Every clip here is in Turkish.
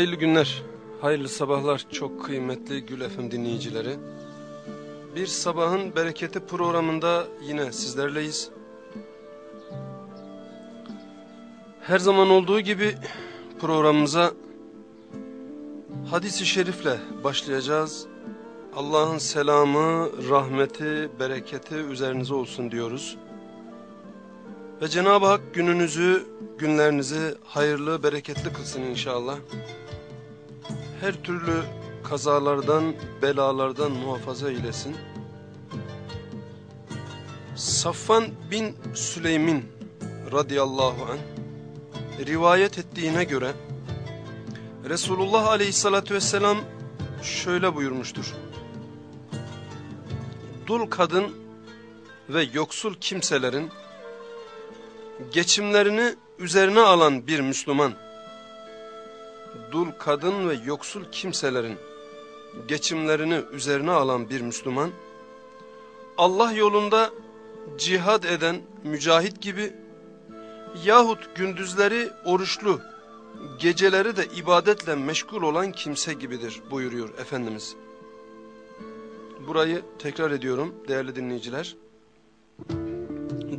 Hayırlı günler, hayırlı sabahlar çok kıymetli Gül FM dinleyicileri. Bir sabahın bereketi programında yine sizlerleyiz. Her zaman olduğu gibi programımıza hadisi şerifle başlayacağız. Allah'ın selamı, rahmeti, bereketi üzerinize olsun diyoruz. Ve Cenab-ı Hak gününüzü, günlerinizi hayırlı, bereketli kılsın inşallah. Her türlü kazalardan, belalardan muhafaza eylesin. Safvan bin Süleymin radıyallahu anh rivayet ettiğine göre Resulullah aleyhissalatü vesselam şöyle buyurmuştur. Dul kadın ve yoksul kimselerin geçimlerini üzerine alan bir Müslüman, dul kadın ve yoksul kimselerin geçimlerini üzerine alan bir Müslüman, Allah yolunda cihad eden mücahit gibi yahut gündüzleri oruçlu, geceleri de ibadetle meşgul olan kimse gibidir buyuruyor Efendimiz. Burayı tekrar ediyorum değerli dinleyiciler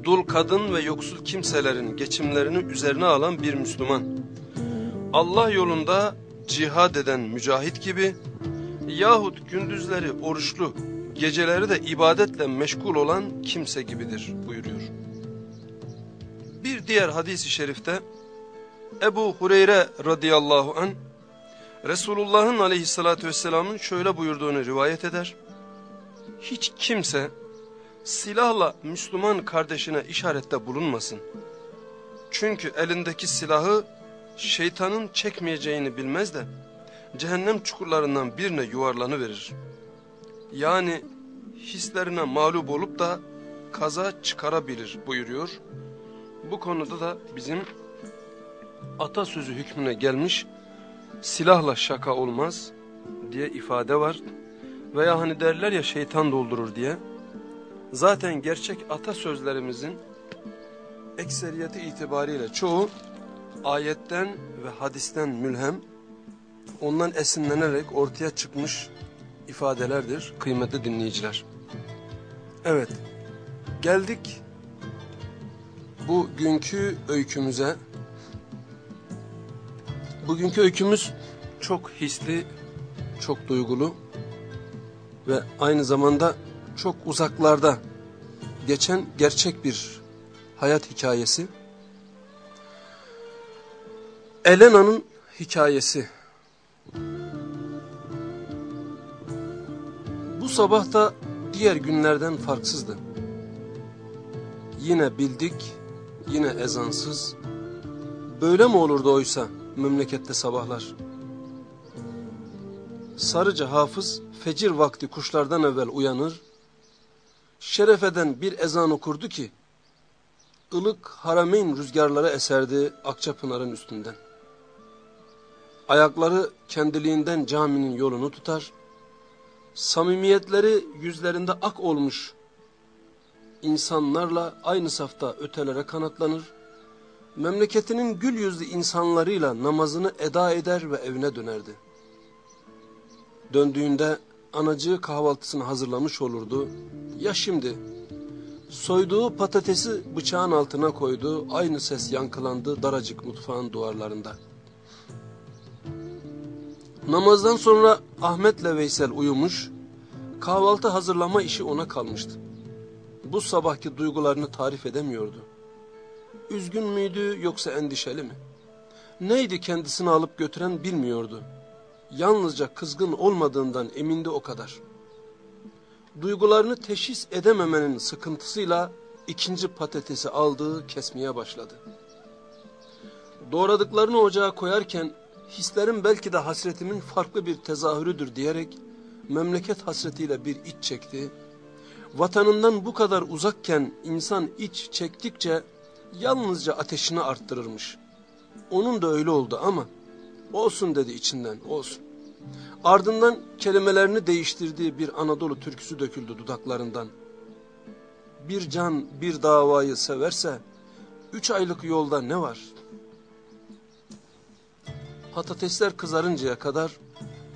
dul kadın ve yoksul kimselerin geçimlerini üzerine alan bir Müslüman. Allah yolunda cihad eden mücahit gibi yahut gündüzleri oruçlu, geceleri de ibadetle meşgul olan kimse gibidir buyuruyor. Bir diğer hadis-i şerifte Ebu Hureyre radıyallahu an Resulullah'ın aleyhissalatü vesselamın şöyle buyurduğunu rivayet eder. Hiç kimse silahla Müslüman kardeşine işarette bulunmasın. Çünkü elindeki silahı şeytanın çekmeyeceğini bilmez de cehennem çukurlarından birine yuvarlanıverir. Yani hislerine mağlup olup da kaza çıkarabilir buyuruyor. Bu konuda da bizim atasözü hükmüne gelmiş silahla şaka olmaz diye ifade var. Veya hani derler ya şeytan doldurur diye. Zaten gerçek atasözlerimizin ekseriyeti itibariyle çoğu ayetten ve hadisten mülhem, ondan esinlenerek ortaya çıkmış ifadelerdir kıymetli dinleyiciler. Evet, geldik bugünkü öykümüze. Bugünkü öykümüz çok hisli, çok duygulu ve aynı zamanda çok uzaklarda geçen gerçek bir hayat hikayesi. Elena'nın hikayesi. Bu sabah da diğer günlerden farksızdı. Yine bildik, yine ezansız. Böyle mi olurdu oysa memlekette sabahlar? Sarıca hafız fecir vakti kuşlardan evvel uyanır, şerefeden bir ezan okurdu ki, ılık harameyn rüzgarları eserdi Akçapınar'ın üstünden. Ayakları kendiliğinden caminin yolunu tutar, samimiyetleri yüzlerinde ak olmuş insanlarla aynı safta ötelere kanatlanır, memleketinin gül yüzlü insanlarıyla namazını eda eder ve evine dönerdi. Döndüğünde anacığı kahvaltısını hazırlamış olurdu. Ya şimdi soyduğu patatesi bıçağın altına koydu. Aynı ses yankılandı daracık mutfağın duvarlarında. Namazdan sonra Ahmet'le Veysel uyumuş. Kahvaltı hazırlama işi ona kalmıştı. Bu sabahki duygularını tarif edemiyordu. Üzgün müydü yoksa endişeli mi? Neydi kendisini alıp götüren bilmiyordu yalnızca kızgın olmadığından emindi o kadar. Duygularını teşhis edememenin sıkıntısıyla ikinci patatesi aldığı kesmeye başladı. Doğradıklarını ocağa koyarken hislerin belki de hasretimin farklı bir tezahürüdür diyerek memleket hasretiyle bir iç çekti. Vatanından bu kadar uzakken insan iç çektikçe yalnızca ateşini arttırırmış. Onun da öyle oldu ama Olsun dedi içinden olsun. Ardından kelimelerini değiştirdiği bir Anadolu türküsü döküldü dudaklarından. Bir can bir davayı severse üç aylık yolda ne var? Patatesler kızarıncaya kadar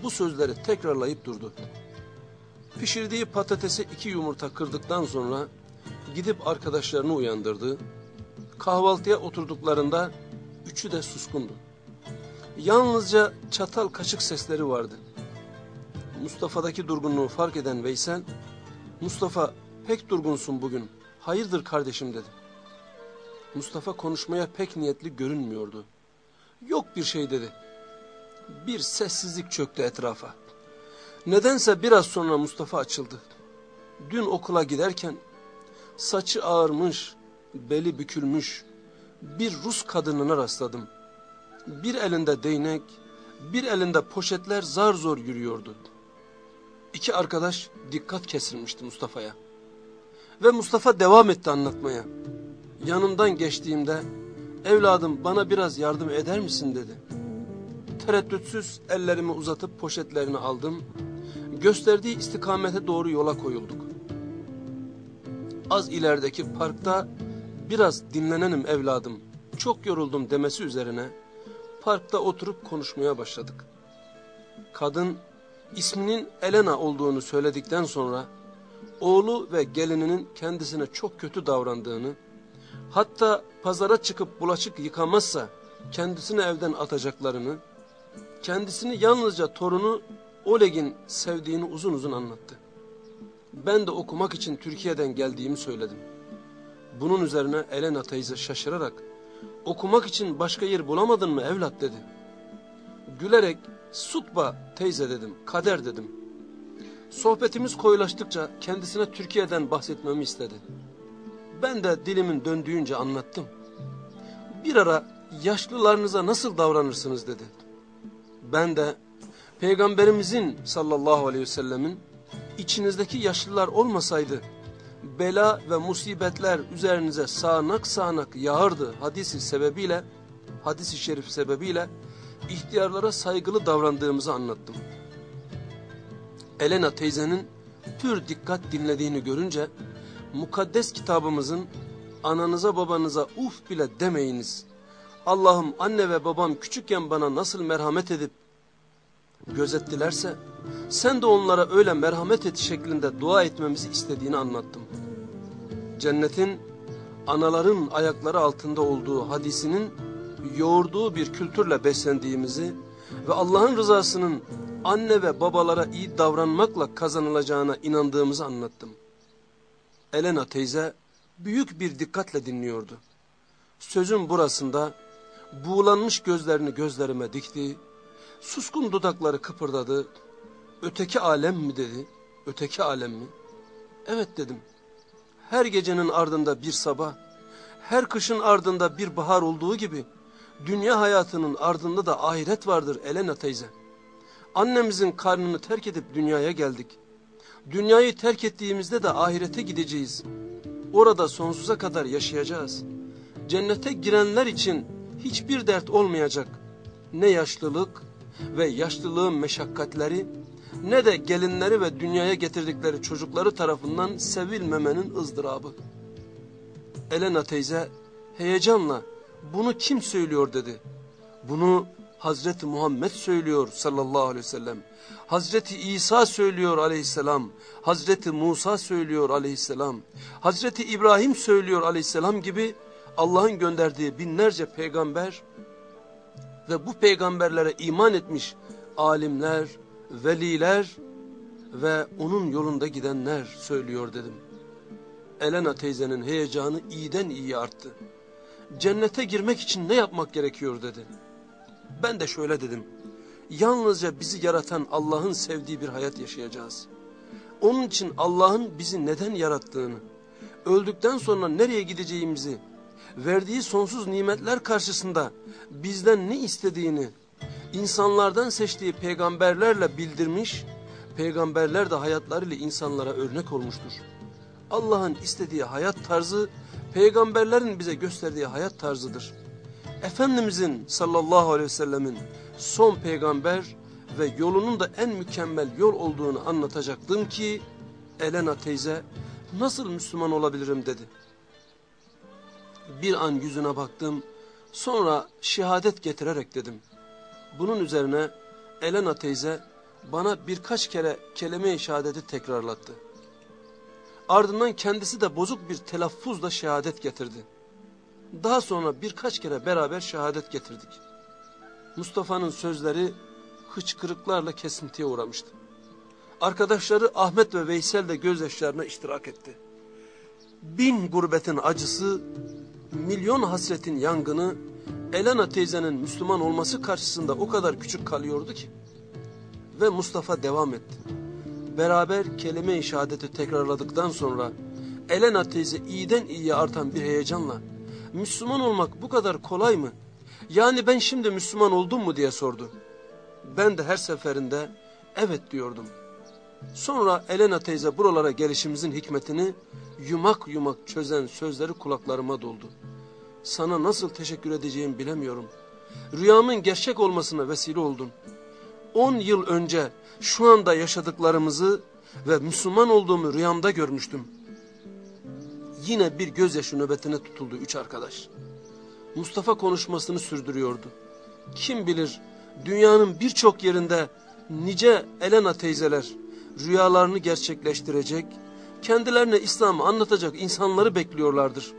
bu sözleri tekrarlayıp durdu. Pişirdiği patatese iki yumurta kırdıktan sonra gidip arkadaşlarını uyandırdı. Kahvaltıya oturduklarında üçü de suskundu. Yalnızca çatal kaşık sesleri vardı. Mustafa'daki durgunluğu fark eden Veysel, Mustafa pek durgunsun bugün, hayırdır kardeşim dedi. Mustafa konuşmaya pek niyetli görünmüyordu. Yok bir şey dedi. Bir sessizlik çöktü etrafa. Nedense biraz sonra Mustafa açıldı. Dün okula giderken saçı ağarmış, beli bükülmüş bir Rus kadınına rastladım. Bir elinde değnek, bir elinde poşetler zar zor yürüyordu. İki arkadaş dikkat kesilmişti Mustafa'ya. Ve Mustafa devam etti anlatmaya. Yanımdan geçtiğimde evladım bana biraz yardım eder misin dedi. Tereddütsüz ellerimi uzatıp poşetlerini aldım. Gösterdiği istikamete doğru yola koyulduk. Az ilerideki parkta biraz dinlenenim evladım, çok yoruldum demesi üzerine parkta oturup konuşmaya başladık. Kadın isminin Elena olduğunu söyledikten sonra oğlu ve gelininin kendisine çok kötü davrandığını, hatta pazara çıkıp bulaşık yıkamazsa kendisini evden atacaklarını, kendisini yalnızca torunu Oleg'in sevdiğini uzun uzun anlattı. Ben de okumak için Türkiye'den geldiğimi söyledim. Bunun üzerine Elena teyze şaşırarak, okumak için başka yer bulamadın mı evlat dedi. Gülerek, sutba teyze dedim, kader dedim. Sohbetimiz koyulaştıkça kendisine Türkiye'den bahsetmemi istedi. Ben de dilimin döndüğünce anlattım. Bir ara yaşlılarınıza nasıl davranırsınız dedi. Ben de Peygamberimizin sallallahu aleyhi ve sellemin içinizdeki yaşlılar olmasaydı bela ve musibetler üzerinize sağanak sağanak yağardı hadisi sebebiyle, hadisi şerif sebebiyle ihtiyarlara saygılı davrandığımızı anlattım. Elena teyzenin pür dikkat dinlediğini görünce mukaddes kitabımızın ananıza babanıza uf bile demeyiniz. Allah'ım anne ve babam küçükken bana nasıl merhamet edip gözettilerse sen de onlara öyle merhamet et şeklinde dua etmemizi istediğini anlattım. Cennetin anaların ayakları altında olduğu hadisinin yoğurduğu bir kültürle beslendiğimizi ve Allah'ın rızasının anne ve babalara iyi davranmakla kazanılacağına inandığımızı anlattım. Elena teyze büyük bir dikkatle dinliyordu. Sözün burasında buğulanmış gözlerini gözlerime dikti, suskun dudakları kıpırdadı, öteki alem mi dedi, öteki alem mi? Evet dedim, her gecenin ardında bir sabah, her kışın ardında bir bahar olduğu gibi, dünya hayatının ardında da ahiret vardır Elena teyze. Annemizin karnını terk edip dünyaya geldik. Dünyayı terk ettiğimizde de ahirete gideceğiz. Orada sonsuza kadar yaşayacağız. Cennete girenler için hiçbir dert olmayacak. Ne yaşlılık ve yaşlılığın meşakkatleri ne de gelinleri ve dünyaya getirdikleri çocukları tarafından sevilmemenin ızdırabı. Elena teyze heyecanla bunu kim söylüyor dedi. Bunu Hazreti Muhammed söylüyor sallallahu aleyhi ve sellem. Hazreti İsa söylüyor aleyhisselam. Hazreti Musa söylüyor aleyhisselam. Hazreti İbrahim söylüyor aleyhisselam gibi Allah'ın gönderdiği binlerce peygamber ve bu peygamberlere iman etmiş alimler, veliler ve onun yolunda gidenler söylüyor dedim. Elena teyzenin heyecanı iyiden iyi arttı. Cennete girmek için ne yapmak gerekiyor dedi. Ben de şöyle dedim. Yalnızca bizi yaratan Allah'ın sevdiği bir hayat yaşayacağız. Onun için Allah'ın bizi neden yarattığını, öldükten sonra nereye gideceğimizi, verdiği sonsuz nimetler karşısında bizden ne istediğini, insanlardan seçtiği peygamberlerle bildirmiş, peygamberler de hayatlarıyla insanlara örnek olmuştur. Allah'ın istediği hayat tarzı, peygamberlerin bize gösterdiği hayat tarzıdır. Efendimizin sallallahu aleyhi ve sellemin son peygamber ve yolunun da en mükemmel yol olduğunu anlatacaktım ki, Elena teyze nasıl Müslüman olabilirim dedi. Bir an yüzüne baktım, sonra şehadet getirerek dedim. Bunun üzerine Elena teyze bana birkaç kere kelime-i şehadeti tekrarlattı. Ardından kendisi de bozuk bir telaffuzla şehadet getirdi. Daha sonra birkaç kere beraber şehadet getirdik. Mustafa'nın sözleri hıçkırıklarla kesintiye uğramıştı. Arkadaşları Ahmet ve Veysel de gözyaşlarına iştirak etti. Bin gurbetin acısı, milyon hasretin yangını, Elena teyzenin Müslüman olması karşısında o kadar küçük kalıyordu ki. Ve Mustafa devam etti. Beraber kelime-i şehadeti tekrarladıktan sonra Elena teyze iyiden iyiye artan bir heyecanla Müslüman olmak bu kadar kolay mı? Yani ben şimdi Müslüman oldum mu diye sordu. Ben de her seferinde evet diyordum. Sonra Elena teyze buralara gelişimizin hikmetini yumak yumak çözen sözleri kulaklarıma doldu. Sana nasıl teşekkür edeceğimi bilemiyorum. Rüyamın gerçek olmasına vesile oldun. On yıl önce şu anda yaşadıklarımızı ve Müslüman olduğumu rüyamda görmüştüm. Yine bir gözyaşı nöbetine tutuldu üç arkadaş. Mustafa konuşmasını sürdürüyordu. Kim bilir dünyanın birçok yerinde nice Elena teyzeler rüyalarını gerçekleştirecek, kendilerine İslam'ı anlatacak insanları bekliyorlardır.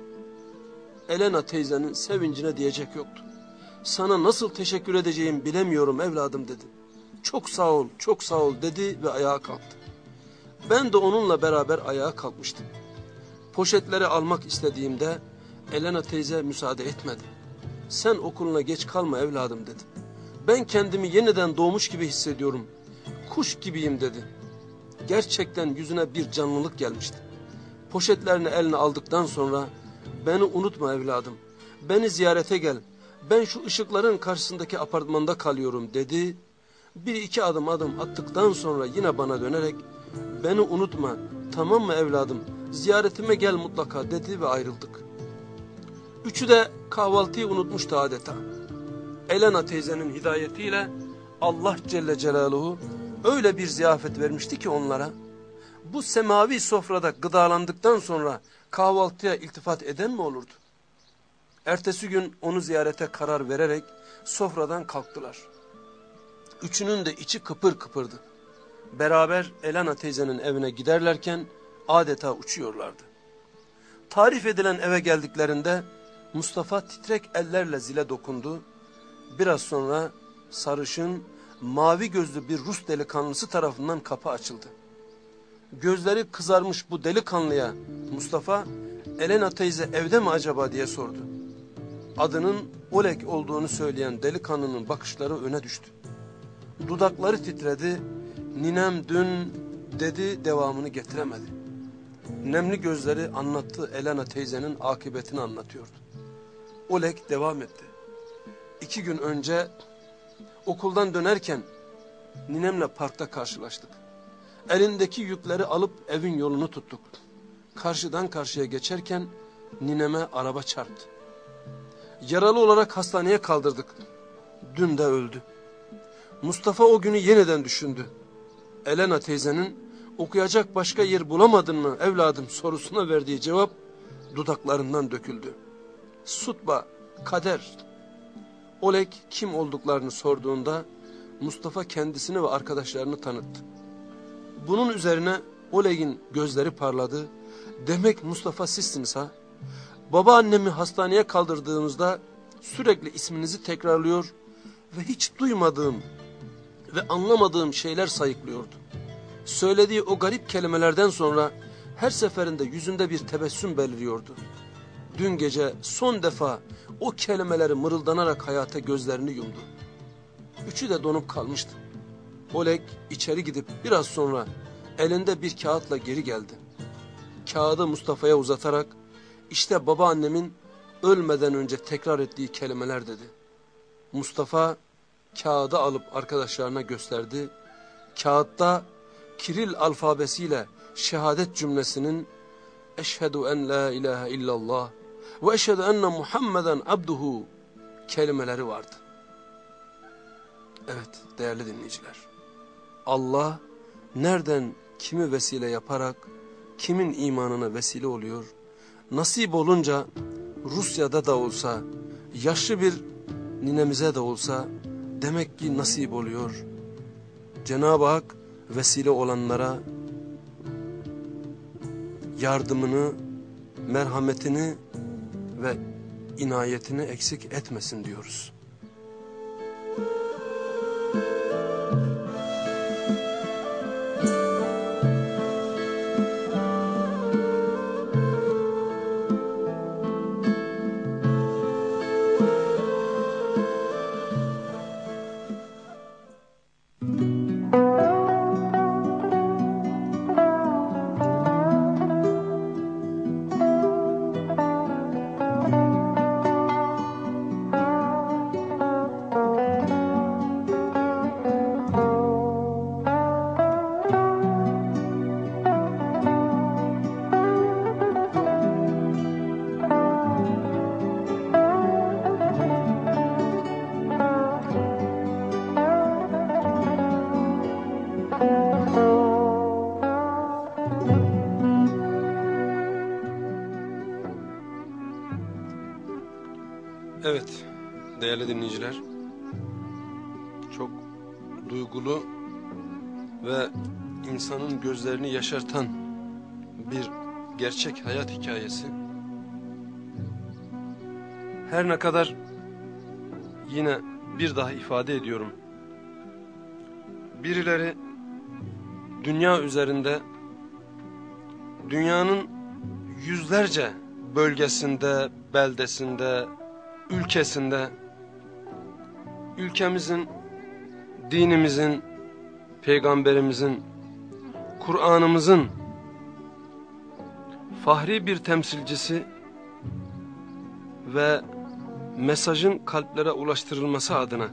Elena teyzenin sevincine diyecek yoktu. Sana nasıl teşekkür edeceğim bilemiyorum evladım dedi. Çok sağ ol, çok sağ ol dedi ve ayağa kalktı. Ben de onunla beraber ayağa kalkmıştım. Poşetleri almak istediğimde Elena teyze müsaade etmedi. Sen okuluna geç kalma evladım dedi. Ben kendimi yeniden doğmuş gibi hissediyorum. Kuş gibiyim dedi. Gerçekten yüzüne bir canlılık gelmişti. Poşetlerini eline aldıktan sonra beni unutma evladım. Beni ziyarete gel. Ben şu ışıkların karşısındaki apartmanda kalıyorum dedi. Bir iki adım adım attıktan sonra yine bana dönerek beni unutma tamam mı evladım ziyaretime gel mutlaka dedi ve ayrıldık. Üçü de kahvaltıyı unutmuştu adeta. Elena teyzenin hidayetiyle Allah Celle Celaluhu öyle bir ziyafet vermişti ki onlara. Bu semavi sofrada gıdalandıktan sonra kahvaltıya iltifat eden mi olurdu? Ertesi gün onu ziyarete karar vererek sofradan kalktılar. Üçünün de içi kıpır kıpırdı. Beraber Elena teyzenin evine giderlerken adeta uçuyorlardı. Tarif edilen eve geldiklerinde Mustafa titrek ellerle zile dokundu. Biraz sonra sarışın, mavi gözlü bir Rus delikanlısı tarafından kapı açıldı. Gözleri kızarmış bu delikanlıya Mustafa, Elena teyze evde mi acaba diye sordu. Adının Oleg olduğunu söyleyen delikanlının bakışları öne düştü. Dudakları titredi, ninem dün dedi devamını getiremedi. Nemli gözleri anlattı Elena teyzenin akıbetini anlatıyordu. Oleg devam etti. İki gün önce okuldan dönerken ninemle parkta karşılaştık. Elindeki yükleri alıp evin yolunu tuttuk. Karşıdan karşıya geçerken nineme araba çarptı. Yaralı olarak hastaneye kaldırdık. Dün de öldü. Mustafa o günü yeniden düşündü. Elena teyzenin okuyacak başka yer bulamadın mı evladım sorusuna verdiği cevap dudaklarından döküldü. Sutba, kader. Oleg kim olduklarını sorduğunda Mustafa kendisini ve arkadaşlarını tanıttı. Bunun üzerine Oleg'in gözleri parladı. Demek Mustafa sizsiniz ha? Babaannemi hastaneye kaldırdığımızda sürekli isminizi tekrarlıyor ve hiç duymadığım ve anlamadığım şeyler sayıklıyordu. Söylediği o garip kelimelerden sonra her seferinde yüzünde bir tebessüm beliriyordu. Dün gece son defa o kelimeleri mırıldanarak hayata gözlerini yumdu. Üçü de donup kalmıştı. Oleg içeri gidip biraz sonra elinde bir kağıtla geri geldi. Kağıdı Mustafa'ya uzatarak işte babaannemin ölmeden önce tekrar ettiği kelimeler dedi. Mustafa kağıdı alıp arkadaşlarına gösterdi. Kağıtta Kiril alfabesiyle şehadet cümlesinin Eşhedü en la ilahe illallah ve eşhedü enne Muhammeden abduhu kelimeleri vardı. Evet değerli dinleyiciler. Allah nereden kimi vesile yaparak kimin imanına vesile oluyor? Nasip olunca Rusya'da da olsa yaşlı bir ninemize de olsa demek ki nasip oluyor. Cenab-ı Hak vesile olanlara yardımını, merhametini ve inayetini eksik etmesin diyoruz. Değerli dinleyiciler çok duygulu ve insanın gözlerini yaşartan bir gerçek hayat hikayesi. Her ne kadar yine bir daha ifade ediyorum. Birileri dünya üzerinde dünyanın yüzlerce bölgesinde, beldesinde, ülkesinde ülkemizin, dinimizin, peygamberimizin, Kur'an'ımızın fahri bir temsilcisi ve mesajın kalplere ulaştırılması adına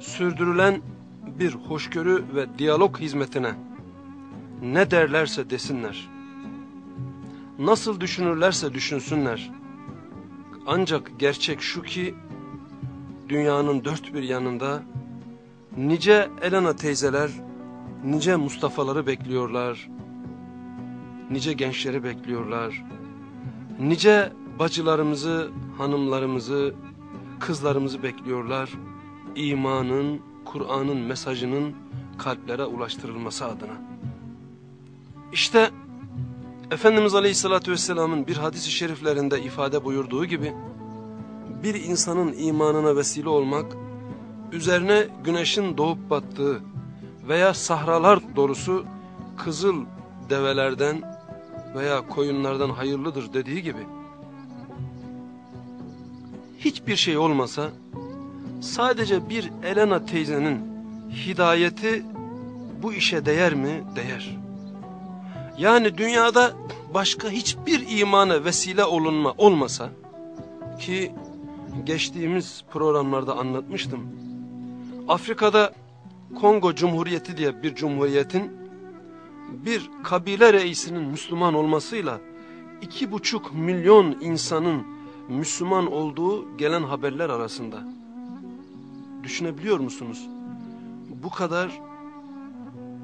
sürdürülen bir hoşgörü ve diyalog hizmetine ne derlerse desinler, nasıl düşünürlerse düşünsünler, ancak gerçek şu ki dünyanın dört bir yanında nice Elena teyzeler, nice Mustafa'ları bekliyorlar. Nice gençleri bekliyorlar. Nice bacılarımızı, hanımlarımızı, kızlarımızı bekliyorlar. İmanın, Kur'an'ın mesajının kalplere ulaştırılması adına. İşte Efendimiz Aleyhisselatü Vesselam'ın bir hadis-i şeriflerinde ifade buyurduğu gibi bir insanın imanına vesile olmak üzerine güneşin doğup battığı veya sahralar dolusu kızıl develerden veya koyunlardan hayırlıdır dediği gibi hiçbir şey olmasa sadece bir Elena teyzenin hidayeti bu işe değer mi? Değer. Yani dünyada başka hiçbir imana vesile olunma olmasa ki geçtiğimiz programlarda anlatmıştım. Afrika'da Kongo Cumhuriyeti diye bir cumhuriyetin bir kabile reisinin Müslüman olmasıyla iki buçuk milyon insanın Müslüman olduğu gelen haberler arasında. Düşünebiliyor musunuz? Bu kadar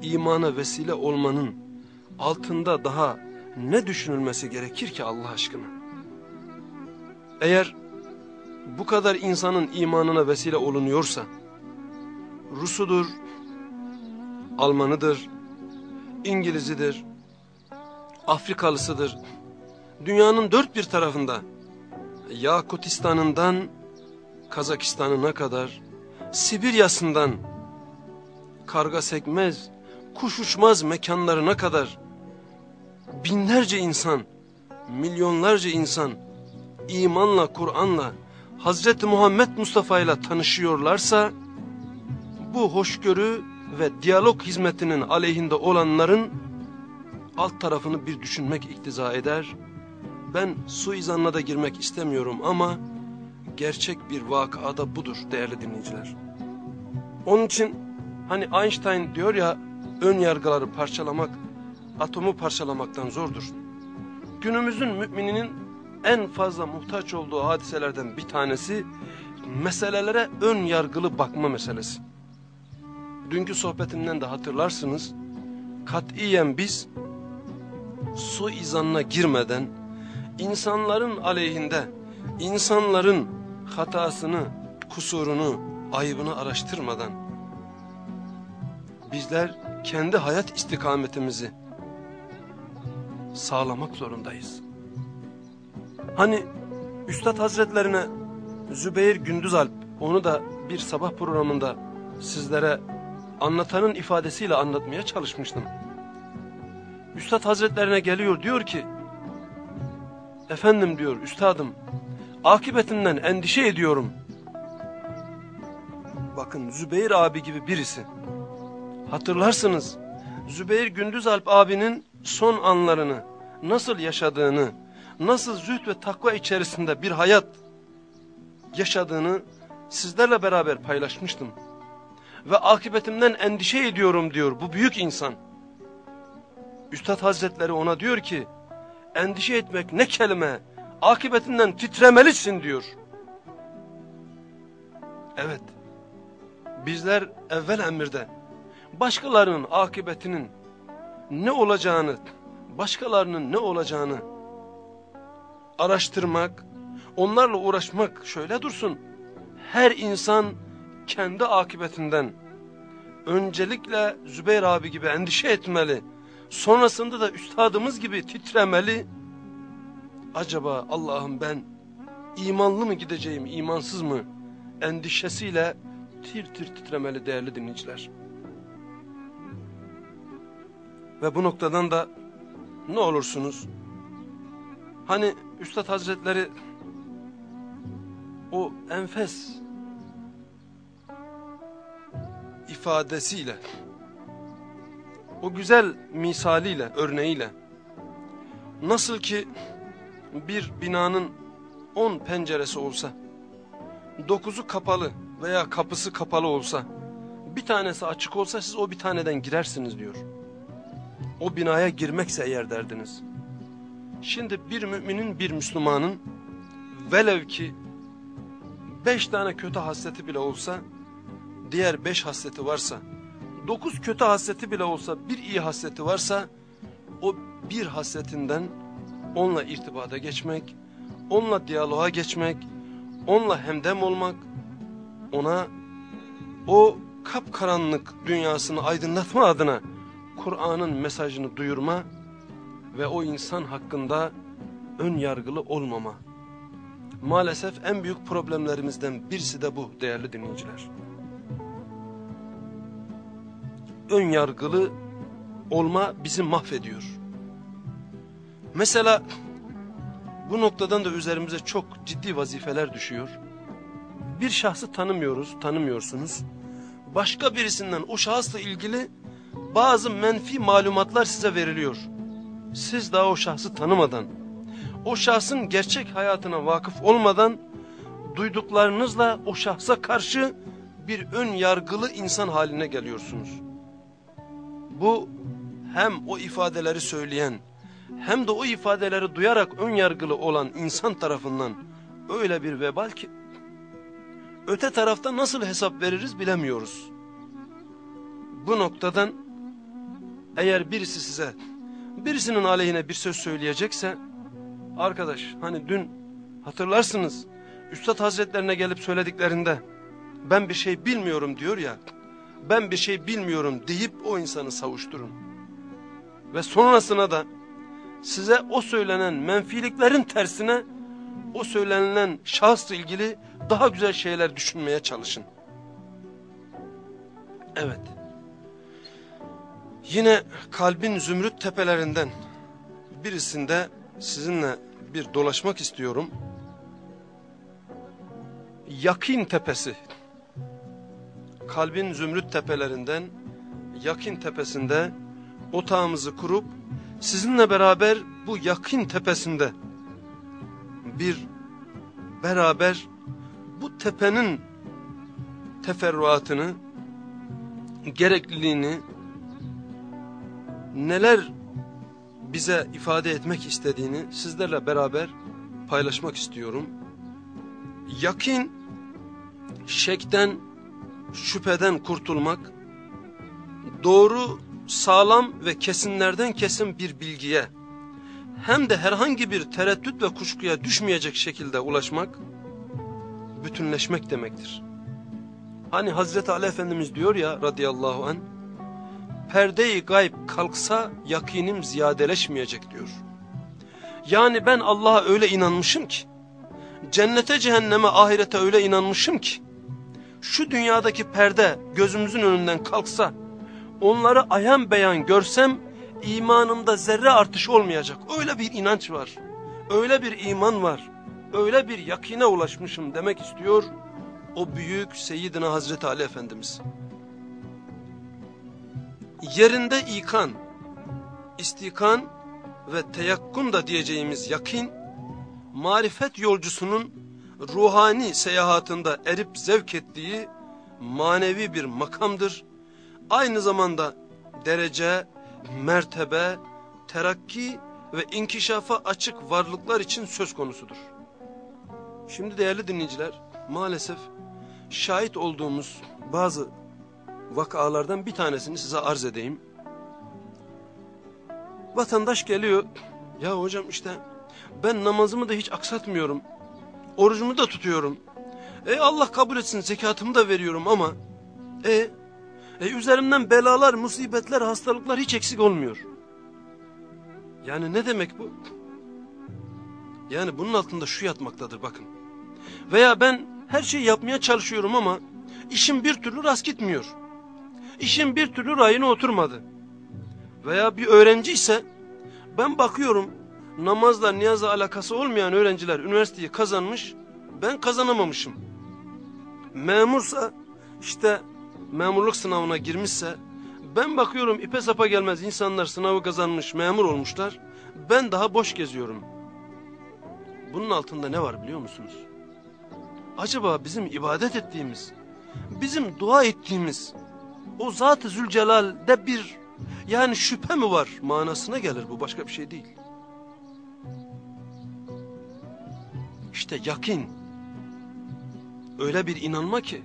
imana vesile olmanın altında daha ne düşünülmesi gerekir ki Allah aşkına? Eğer bu kadar insanın imanına vesile olunuyorsa, Rusudur, Almanıdır, İngilizidir, Afrikalısıdır, dünyanın dört bir tarafında, Yakutistan'ından Kazakistan'ına kadar, Sibirya'sından, karga sekmez, kuş uçmaz mekanlarına kadar, binlerce insan, milyonlarca insan, imanla, Kur'an'la, Hazreti Muhammed Mustafa ile tanışıyorlarsa, bu hoşgörü ve diyalog hizmetinin aleyhinde olanların alt tarafını bir düşünmek iktiza eder. Ben suizanla da girmek istemiyorum ama gerçek bir vakada budur değerli dinleyiciler. Onun için hani Einstein diyor ya ön yargıları parçalamak atomu parçalamaktan zordur. Günümüzün mümininin en fazla muhtaç olduğu hadiselerden bir tanesi meselelere ön yargılı bakma meselesi. Dünkü sohbetimden de hatırlarsınız. Katiyen biz su izanına girmeden insanların aleyhinde insanların hatasını, kusurunu, ayıbını araştırmadan bizler kendi hayat istikametimizi sağlamak zorundayız. Hani Üstad Hazretlerine Zübeyir Gündüzalp onu da bir sabah programında sizlere anlatanın ifadesiyle anlatmaya çalışmıştım. Üstad Hazretlerine geliyor diyor ki Efendim diyor üstadım akıbetinden endişe ediyorum. Bakın Zübeyir abi gibi birisi. Hatırlarsınız Zübeyir Gündüzalp abinin son anlarını nasıl yaşadığını, nasıl zühd ve takva içerisinde bir hayat yaşadığını sizlerle beraber paylaşmıştım. Ve akıbetimden endişe ediyorum diyor bu büyük insan. Üstad Hazretleri ona diyor ki, endişe etmek ne kelime, akıbetinden titremelisin diyor. Evet, bizler evvel emirde başkalarının akıbetinin ne olacağını, başkalarının ne olacağını araştırmak, onlarla uğraşmak şöyle dursun. Her insan kendi akıbetinden öncelikle Zübeyir abi gibi endişe etmeli. Sonrasında da üstadımız gibi titremeli. Acaba Allah'ım ben imanlı mı gideceğim, imansız mı? Endişesiyle tir tir titremeli değerli dinleyiciler. Ve bu noktadan da ne olursunuz? Hani Üstad Hazretleri o enfes ifadesiyle, o güzel misaliyle, örneğiyle, nasıl ki bir binanın on penceresi olsa, dokuzu kapalı veya kapısı kapalı olsa, bir tanesi açık olsa siz o bir taneden girersiniz diyor. O binaya girmekse eğer derdiniz. Şimdi bir müminin bir Müslümanın velev ki beş tane kötü hasleti bile olsa diğer beş hasleti varsa, dokuz kötü hasleti bile olsa bir iyi hasleti varsa, o bir hasletinden onunla irtibata geçmek, onunla diyaloğa geçmek, onunla hemdem olmak, ona o kapkaranlık dünyasını aydınlatma adına Kur'an'ın mesajını duyurma ve o insan hakkında ön yargılı olmama. Maalesef en büyük problemlerimizden birisi de bu değerli dinleyiciler. ön yargılı olma bizi mahvediyor. Mesela bu noktadan da üzerimize çok ciddi vazifeler düşüyor. Bir şahsı tanımıyoruz, tanımıyorsunuz. Başka birisinden o şahısla ilgili bazı menfi malumatlar size veriliyor. Siz daha o şahsı tanımadan, o şahsın gerçek hayatına vakıf olmadan duyduklarınızla o şahsa karşı bir ön yargılı insan haline geliyorsunuz. Bu hem o ifadeleri söyleyen hem de o ifadeleri duyarak ön yargılı olan insan tarafından öyle bir vebal ki öte tarafta nasıl hesap veririz bilemiyoruz. Bu noktadan eğer birisi size birisinin aleyhine bir söz söyleyecekse arkadaş hani dün hatırlarsınız Üstad Hazretlerine gelip söylediklerinde ben bir şey bilmiyorum diyor ya ben bir şey bilmiyorum deyip o insanı savuşturun. Ve sonrasına da size o söylenen menfiliklerin tersine o söylenilen şahsla ilgili daha güzel şeyler düşünmeye çalışın. Evet. Yine kalbin zümrüt tepelerinden birisinde sizinle bir dolaşmak istiyorum. Yakin tepesi kalbin zümrüt tepelerinden, yakin tepesinde otağımızı kurup sizinle beraber bu yakin tepesinde bir beraber bu tepenin teferruatını, gerekliliğini, neler bize ifade etmek istediğini sizlerle beraber paylaşmak istiyorum. Yakin, şekten, şüpheden kurtulmak, doğru, sağlam ve kesinlerden kesin bir bilgiye, hem de herhangi bir tereddüt ve kuşkuya düşmeyecek şekilde ulaşmak, bütünleşmek demektir. Hani Hazreti Ali Efendimiz diyor ya radıyallahu an perdeyi gayb kalksa yakinim ziyadeleşmeyecek diyor. Yani ben Allah'a öyle inanmışım ki cennete cehenneme ahirete öyle inanmışım ki şu dünyadaki perde gözümüzün önünden kalksa onları ayan beyan görsem imanımda zerre artış olmayacak. Öyle bir inanç var. Öyle bir iman var. Öyle bir yakine ulaşmışım demek istiyor o büyük Seyyidina Hazreti Ali Efendimiz. Yerinde ikan, istikan ve teyakkun da diyeceğimiz yakin, marifet yolcusunun ruhani seyahatında erip zevk ettiği manevi bir makamdır. Aynı zamanda derece, mertebe, terakki ve inkişafa açık varlıklar için söz konusudur. Şimdi değerli dinleyiciler, maalesef şahit olduğumuz bazı vakalardan bir tanesini size arz edeyim. Vatandaş geliyor, ya hocam işte ben namazımı da hiç aksatmıyorum, orucumu da tutuyorum. E Allah kabul etsin zekatımı da veriyorum ama e, e üzerimden belalar, musibetler, hastalıklar hiç eksik olmuyor. Yani ne demek bu? Yani bunun altında şu yatmaktadır bakın. Veya ben her şeyi yapmaya çalışıyorum ama işim bir türlü rast gitmiyor. İşim bir türlü rayına oturmadı. Veya bir öğrenci ise ben bakıyorum namazla niyazla alakası olmayan öğrenciler üniversiteyi kazanmış ben kazanamamışım. Memursa işte memurluk sınavına girmişse ben bakıyorum ipe sapa gelmez insanlar sınavı kazanmış memur olmuşlar ben daha boş geziyorum. Bunun altında ne var biliyor musunuz? acaba bizim ibadet ettiğimiz, bizim dua ettiğimiz o Zat-ı Zülcelal'de bir yani şüphe mi var manasına gelir bu başka bir şey değil. İşte yakin öyle bir inanma ki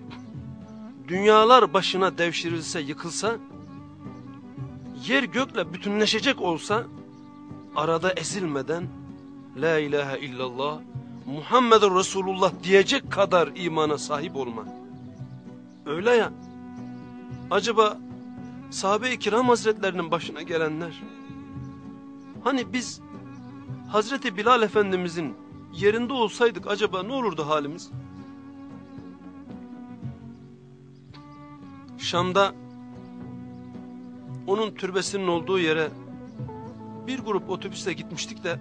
dünyalar başına devşirilse yıkılsa yer gökle bütünleşecek olsa arada ezilmeden La ilahe illallah Muhammed Resulullah diyecek kadar imana sahip olma. Öyle ya. Acaba sahabe-i kiram hazretlerinin başına gelenler. Hani biz Hazreti Bilal Efendimizin yerinde olsaydık acaba ne olurdu halimiz? Şam'da onun türbesinin olduğu yere bir grup otobüsle gitmiştik de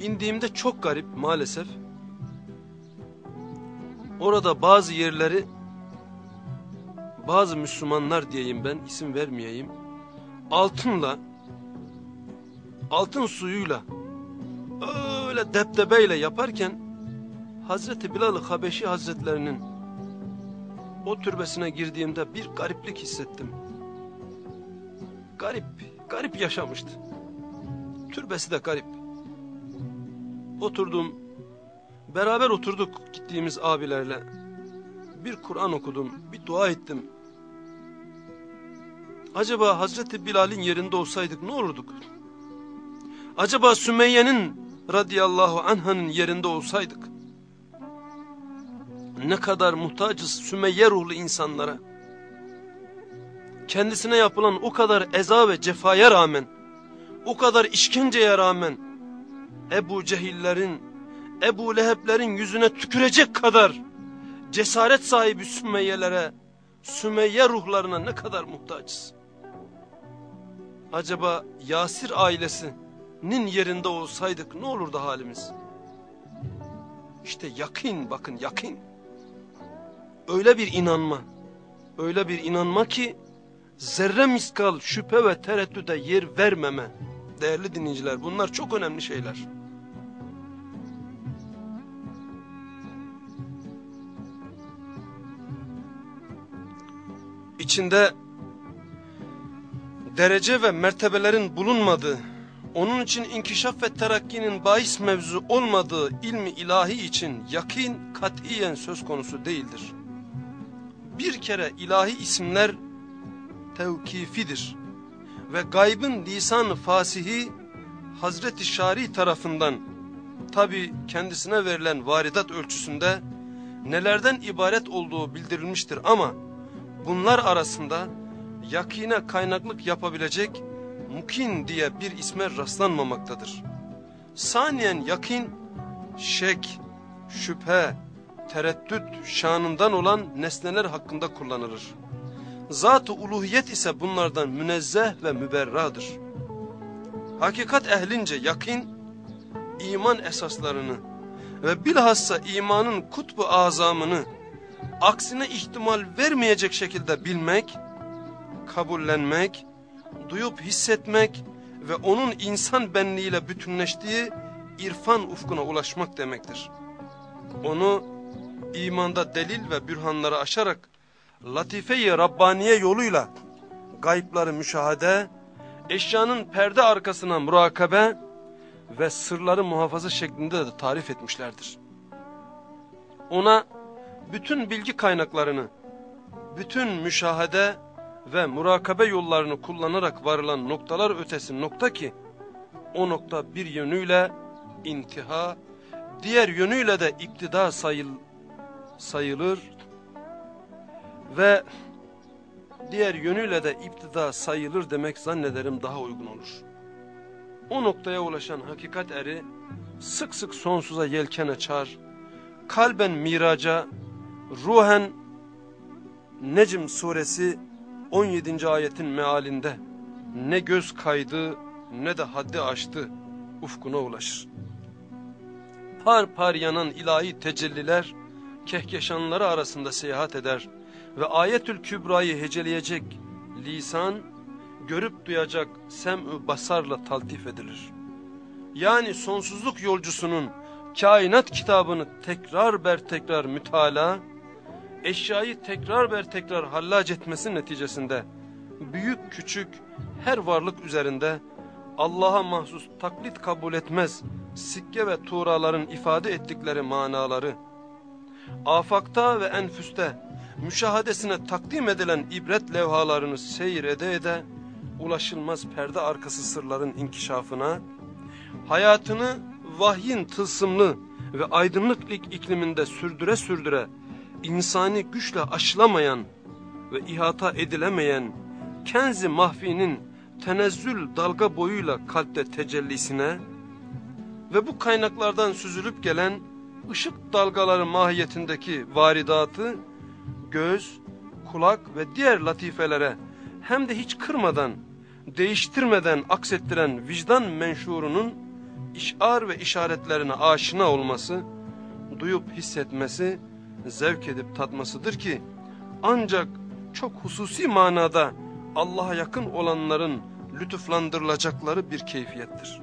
indiğimde çok garip maalesef. Orada bazı yerleri bazı Müslümanlar diyeyim ben isim vermeyeyim. Altınla altın suyuyla öyle deptebeyle yaparken Hazreti Bilal-ı Habeşi Hazretlerinin o türbesine girdiğimde bir gariplik hissettim. Garip, garip yaşamıştı. Türbesi de garip. Oturdum, beraber oturduk gittiğimiz abilerle. Bir Kur'an okudum, bir dua ettim. Acaba Hazreti Bilal'in yerinde olsaydık ne olurduk? Acaba Sümeyye'nin radıyallahu anhanın yerinde olsaydık? Ne kadar muhtacız Sümeyye ruhlu insanlara. Kendisine yapılan o kadar eza ve cefaya rağmen, o kadar işkenceye rağmen, Ebu Cehillerin, Ebu Leheblerin yüzüne tükürecek kadar cesaret sahibi Sümeyyelere, Sümeyye ruhlarına ne kadar muhtaçız. Acaba Yasir ailesinin yerinde olsaydık ne olurdu halimiz? İşte yakin bakın yakin. Öyle bir inanma, öyle bir inanma ki zerre miskal şüphe ve tereddüde yer vermeme. Değerli dinleyiciler bunlar çok önemli şeyler. içinde derece ve mertebelerin bulunmadığı, onun için inkişaf ve terakkinin bahis mevzu olmadığı ilmi ilahi için yakin katiyen söz konusu değildir. Bir kere ilahi isimler tevkifidir ve gaybın lisan fasihi Hazreti Şari tarafından tabi kendisine verilen varidat ölçüsünde nelerden ibaret olduğu bildirilmiştir ama bunlar arasında yakine kaynaklık yapabilecek mukin diye bir isme rastlanmamaktadır. Saniyen yakin, şek, şüphe, tereddüt şanından olan nesneler hakkında kullanılır. Zat-ı uluhiyet ise bunlardan münezzeh ve müberradır. Hakikat ehlince yakin, iman esaslarını ve bilhassa imanın kutbu azamını aksine ihtimal vermeyecek şekilde bilmek, kabullenmek, duyup hissetmek ve onun insan benliğiyle bütünleştiği irfan ufkuna ulaşmak demektir. Onu imanda delil ve bürhanları aşarak latife-i Rabbaniye yoluyla gayipları müşahede, eşyanın perde arkasına murakabe ve sırları muhafaza şeklinde de tarif etmişlerdir. Ona bütün bilgi kaynaklarını, bütün müşahede ve murakabe yollarını kullanarak varılan noktalar ötesi nokta ki, o nokta bir yönüyle intiha, diğer yönüyle de iktida sayıl, sayılır ve diğer yönüyle de iptida sayılır demek zannederim daha uygun olur. O noktaya ulaşan hakikat eri sık sık sonsuza yelken açar, kalben miraca, ruhen Necm suresi 17. ayetin mealinde ne göz kaydı ne de haddi aştı ufkuna ulaşır. Par par yanan ilahi tecelliler kehkeşanları arasında seyahat eder ve ayetül kübrayı heceleyecek lisan görüp duyacak sem-ü basarla taltif edilir. Yani sonsuzluk yolcusunun kainat kitabını tekrar ber tekrar mütalaa, eşyayı tekrar ber tekrar hallac etmesi neticesinde büyük küçük her varlık üzerinde Allah'a mahsus taklit kabul etmez sikke ve tuğraların ifade ettikleri manaları, afakta ve enfüste müşahadesine takdim edilen ibret levhalarını seyir ede ede ulaşılmaz perde arkası sırların inkişafına, hayatını vahyin tılsımlı ve aydınlık ikliminde sürdüre sürdüre insani güçle aşılamayan ve ihata edilemeyen kenzi mahfinin tenezzül dalga boyuyla kalpte tecellisine ve bu kaynaklardan süzülüp gelen ışık dalgaları mahiyetindeki varidatı göz, kulak ve diğer latifelere hem de hiç kırmadan, değiştirmeden aksettiren vicdan menşurunun işar ve işaretlerine aşina olması, duyup hissetmesi, zevk edip tatmasıdır ki ancak çok hususi manada Allah'a yakın olanların lütuflandırılacakları bir keyfiyettir.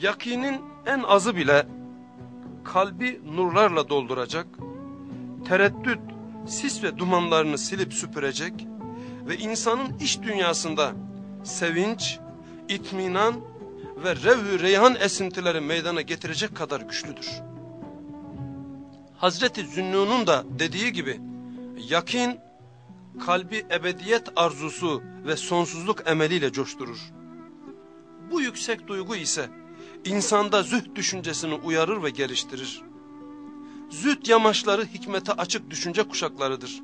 Yakinin en azı bile kalbi nurlarla dolduracak, tereddüt, sis ve dumanlarını silip süpürecek ve insanın iç dünyasında sevinç, itminan ve revhü reyhan esintileri meydana getirecek kadar güçlüdür. Hazreti Zünnun'un da dediği gibi yakin kalbi ebediyet arzusu ve sonsuzluk emeliyle coşturur. Bu yüksek duygu ise insanda zühd düşüncesini uyarır ve geliştirir. Zühd yamaçları hikmete açık düşünce kuşaklarıdır.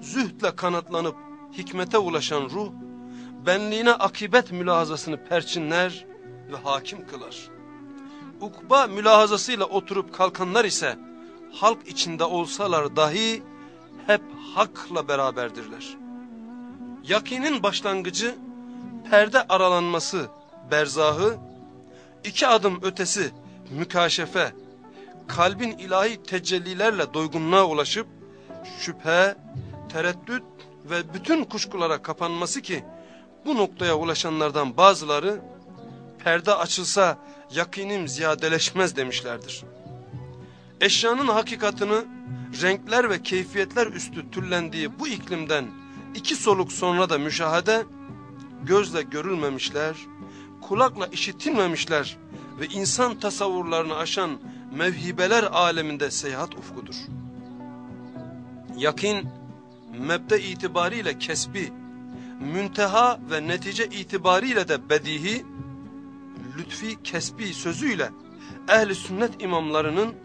Zühdle kanatlanıp hikmete ulaşan ruh, benliğine akibet mülahazasını perçinler ve hakim kılar. Ukba mülahazasıyla oturup kalkanlar ise, halk içinde olsalar dahi hep hakla beraberdirler. Yakinin başlangıcı, perde aralanması, berzahı, iki adım ötesi, mükaşefe, kalbin ilahi tecellilerle doygunluğa ulaşıp, şüphe, tereddüt ve bütün kuşkulara kapanması ki, bu noktaya ulaşanlardan bazıları, perde açılsa yakinim ziyadeleşmez demişlerdir. Eşyanın hakikatını renkler ve keyfiyetler üstü türlendiği bu iklimden iki soluk sonra da müşahede, gözle görülmemişler, kulakla işitilmemişler ve insan tasavvurlarını aşan mevhibeler aleminde seyahat ufkudur. Yakin, mebde itibariyle kesbi, münteha ve netice itibariyle de bedihi, lütfi kesbi sözüyle ehli sünnet imamlarının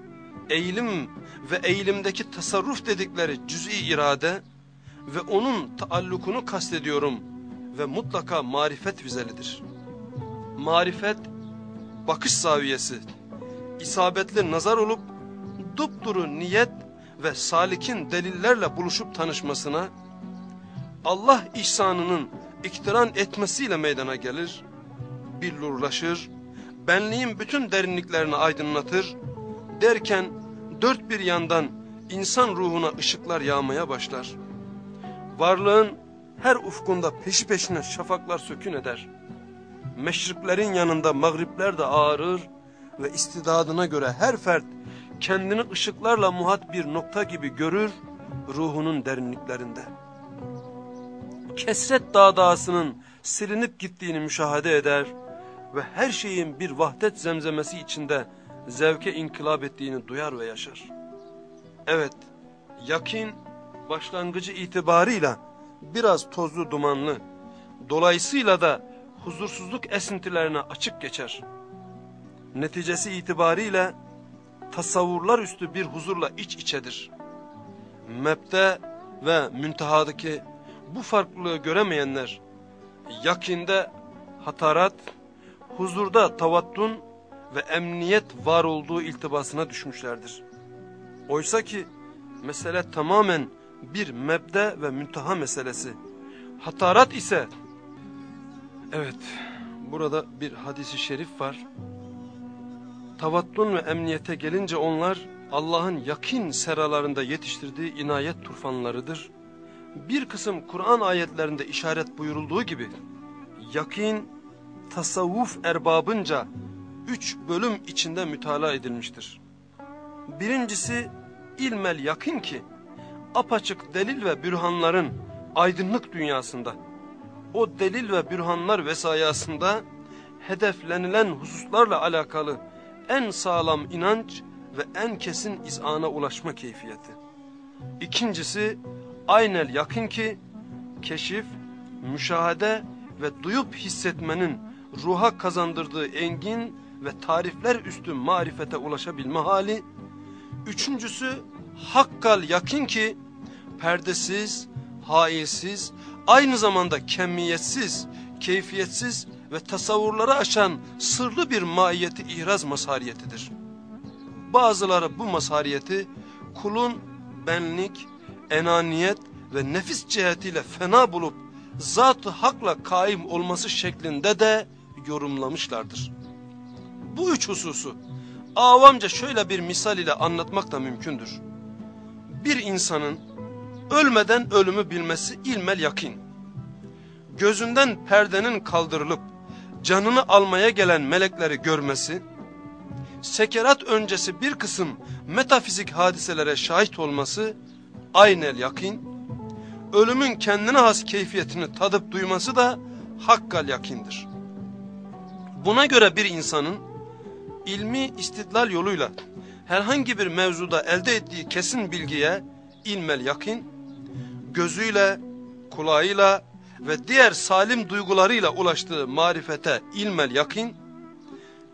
eğilim ve eğilimdeki tasarruf dedikleri cüz'i irade ve onun taallukunu kastediyorum ve mutlaka marifet vizelidir. Marifet, bakış zaviyesi, isabetli nazar olup dupduru niyet ve salikin delillerle buluşup tanışmasına, Allah ihsanının iktiran etmesiyle meydana gelir, billurlaşır, benliğin bütün derinliklerini aydınlatır, derken dört bir yandan insan ruhuna ışıklar yağmaya başlar. Varlığın her ufkunda peşi peşine şafaklar sökün eder. Meşriklerin yanında mağripler de ağırır ve istidadına göre her fert kendini ışıklarla muhat bir nokta gibi görür ruhunun derinliklerinde. Kesret dağdağısının silinip gittiğini müşahede eder ve her şeyin bir vahdet zemzemesi içinde zevke inkılap ettiğini duyar ve yaşar. Evet, yakin başlangıcı itibarıyla biraz tozlu dumanlı, dolayısıyla da huzursuzluk esintilerine açık geçer. Neticesi itibariyle tasavvurlar üstü bir huzurla iç içedir. Mebde ve müntehadaki bu farklılığı göremeyenler, yakinde hatarat, huzurda tavattun ve emniyet var olduğu iltibasına düşmüşlerdir. Oysa ki mesele tamamen bir mebde ve müntaha meselesi. Hatarat ise, evet burada bir hadisi şerif var. Tavattun ve emniyete gelince onlar Allah'ın yakin seralarında yetiştirdiği inayet turfanlarıdır. Bir kısım Kur'an ayetlerinde işaret buyurulduğu gibi yakin tasavvuf erbabınca üç bölüm içinde mütalaa edilmiştir. Birincisi ilmel yakın ki apaçık delil ve bürhanların aydınlık dünyasında o delil ve bürhanlar vesayasında hedeflenilen hususlarla alakalı en sağlam inanç ve en kesin izana ulaşma keyfiyeti. İkincisi aynel yakın ki keşif, müşahede ve duyup hissetmenin ruha kazandırdığı engin ve tarifler üstü marifete ulaşabilme hali. Üçüncüsü hakkal yakın ki perdesiz, hailsiz, aynı zamanda kemiyetsiz, keyfiyetsiz ve tasavvurları aşan sırlı bir maiyeti ihraz mazhariyetidir. Bazıları bu mazhariyeti kulun benlik, enaniyet ve nefis cihetiyle fena bulup zat-ı hakla kaim olması şeklinde de yorumlamışlardır. Bu üç hususu avamca şöyle bir misal ile anlatmak da mümkündür. Bir insanın ölmeden ölümü bilmesi ilmel yakin. Gözünden perdenin kaldırılıp canını almaya gelen melekleri görmesi, sekerat öncesi bir kısım metafizik hadiselere şahit olması aynel yakin, ölümün kendine has keyfiyetini tadıp duyması da hakkal yakindir. Buna göre bir insanın ilmi istidlal yoluyla herhangi bir mevzuda elde ettiği kesin bilgiye ilmel yakin, gözüyle, kulağıyla ve diğer salim duygularıyla ulaştığı marifete ilmel yakin,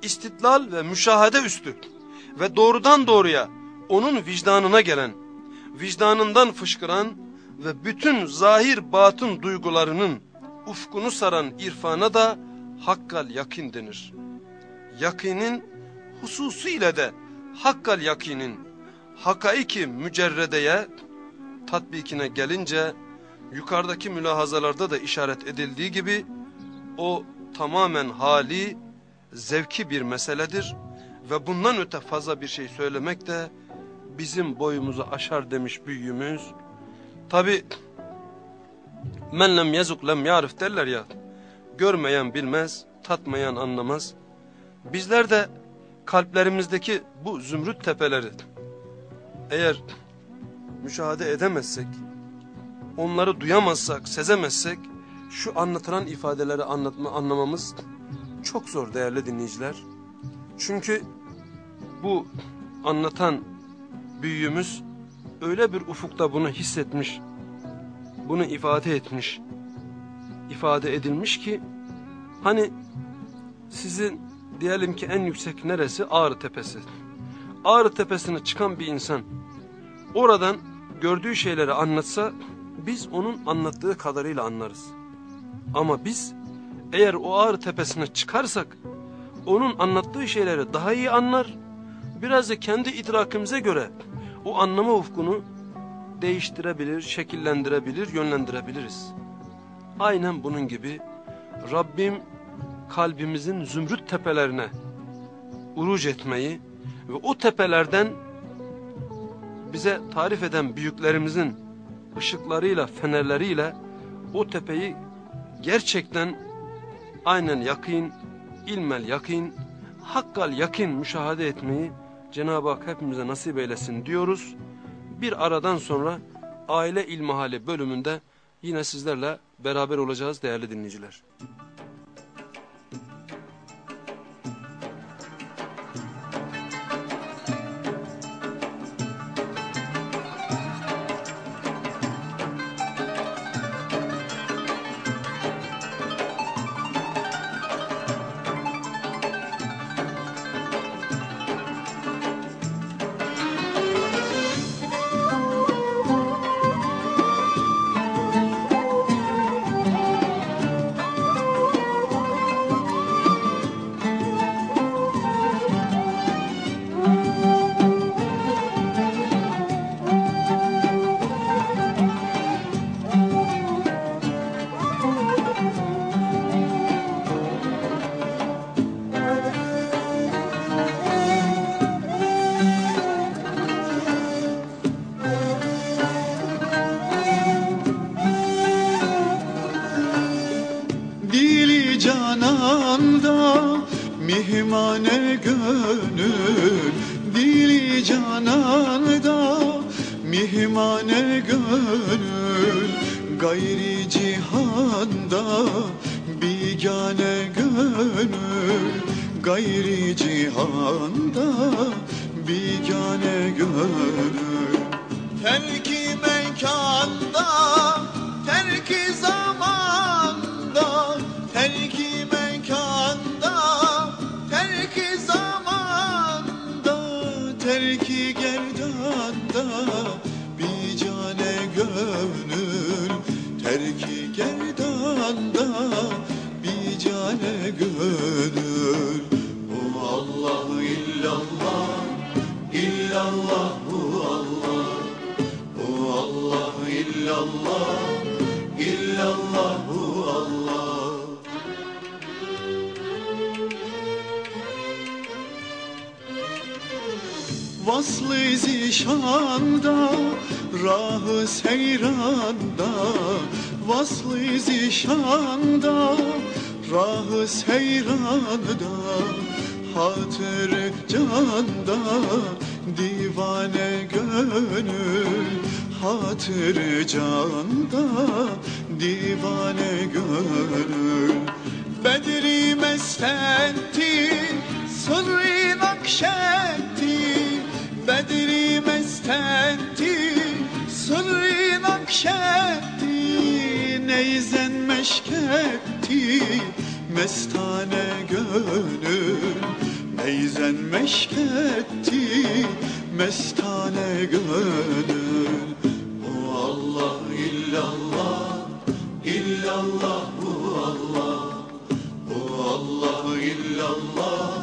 istidlal ve müşahede üstü ve doğrudan doğruya onun vicdanına gelen, vicdanından fışkıran ve bütün zahir batın duygularının ufkunu saran irfana da hakkal yakin denir. Yakinin hususiyle de hakkal yakinin hakaiki mücerredeye tatbikine gelince yukarıdaki mülahazalarda da işaret edildiği gibi o tamamen hali zevki bir meseledir ve bundan öte fazla bir şey söylemek de bizim boyumuzu aşar demiş büyüğümüz. Tabi men lem yazuk lem yarif derler ya görmeyen bilmez tatmayan anlamaz. Bizler de kalplerimizdeki bu zümrüt tepeleri eğer müşahede edemezsek, onları duyamazsak, sezemezsek şu anlatılan ifadeleri anlatma, anlamamız çok zor değerli dinleyiciler. Çünkü bu anlatan büyüğümüz öyle bir ufukta bunu hissetmiş, bunu ifade etmiş, ifade edilmiş ki hani sizin diyelim ki en yüksek neresi? Ağrı Tepesi. Ağrı tepesine çıkan bir insan oradan gördüğü şeyleri anlatsa biz onun anlattığı kadarıyla anlarız. Ama biz eğer o Ağrı tepesine çıkarsak onun anlattığı şeyleri daha iyi anlar, biraz da kendi idrakimize göre o anlama ufkunu değiştirebilir, şekillendirebilir, yönlendirebiliriz. Aynen bunun gibi Rabbim kalbimizin zümrüt tepelerine uruc etmeyi ve o tepelerden bize tarif eden büyüklerimizin ışıklarıyla, fenerleriyle o tepeyi gerçekten aynen yakın, ilmel yakın, hakkal yakın müşahede etmeyi Cenab-ı Hak hepimize nasip eylesin diyoruz. Bir aradan sonra aile ilmihali bölümünde yine sizlerle beraber olacağız değerli dinleyiciler. Hatır canda, divane gönül. Bedri mestetti, sırrı nakşetti Bedri mestetti Sırrı nakşetti Neyzen meşketti Mestane gönül. Neyzen meşketti Mestane gönül illallah illallah bu Allah. O Allah illallah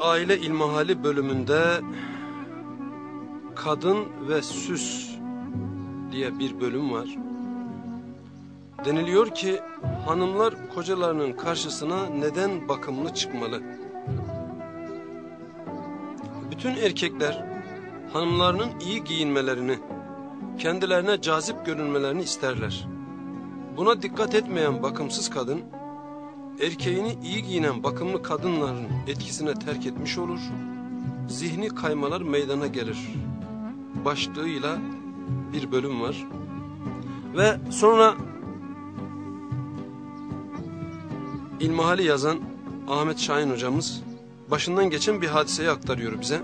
aile ilmihali bölümünde kadın ve süs diye bir bölüm var. Deniliyor ki hanımlar kocalarının karşısına neden bakımlı çıkmalı? Bütün erkekler hanımlarının iyi giyinmelerini, kendilerine cazip görünmelerini isterler. Buna dikkat etmeyen bakımsız kadın, erkeğini iyi giyinen bakımlı kadınların etkisine terk etmiş olur, zihni kaymalar meydana gelir. Başlığıyla bir bölüm var. Ve sonra İlmihali yazan Ahmet Şahin hocamız başından geçen bir hadiseyi aktarıyor bize.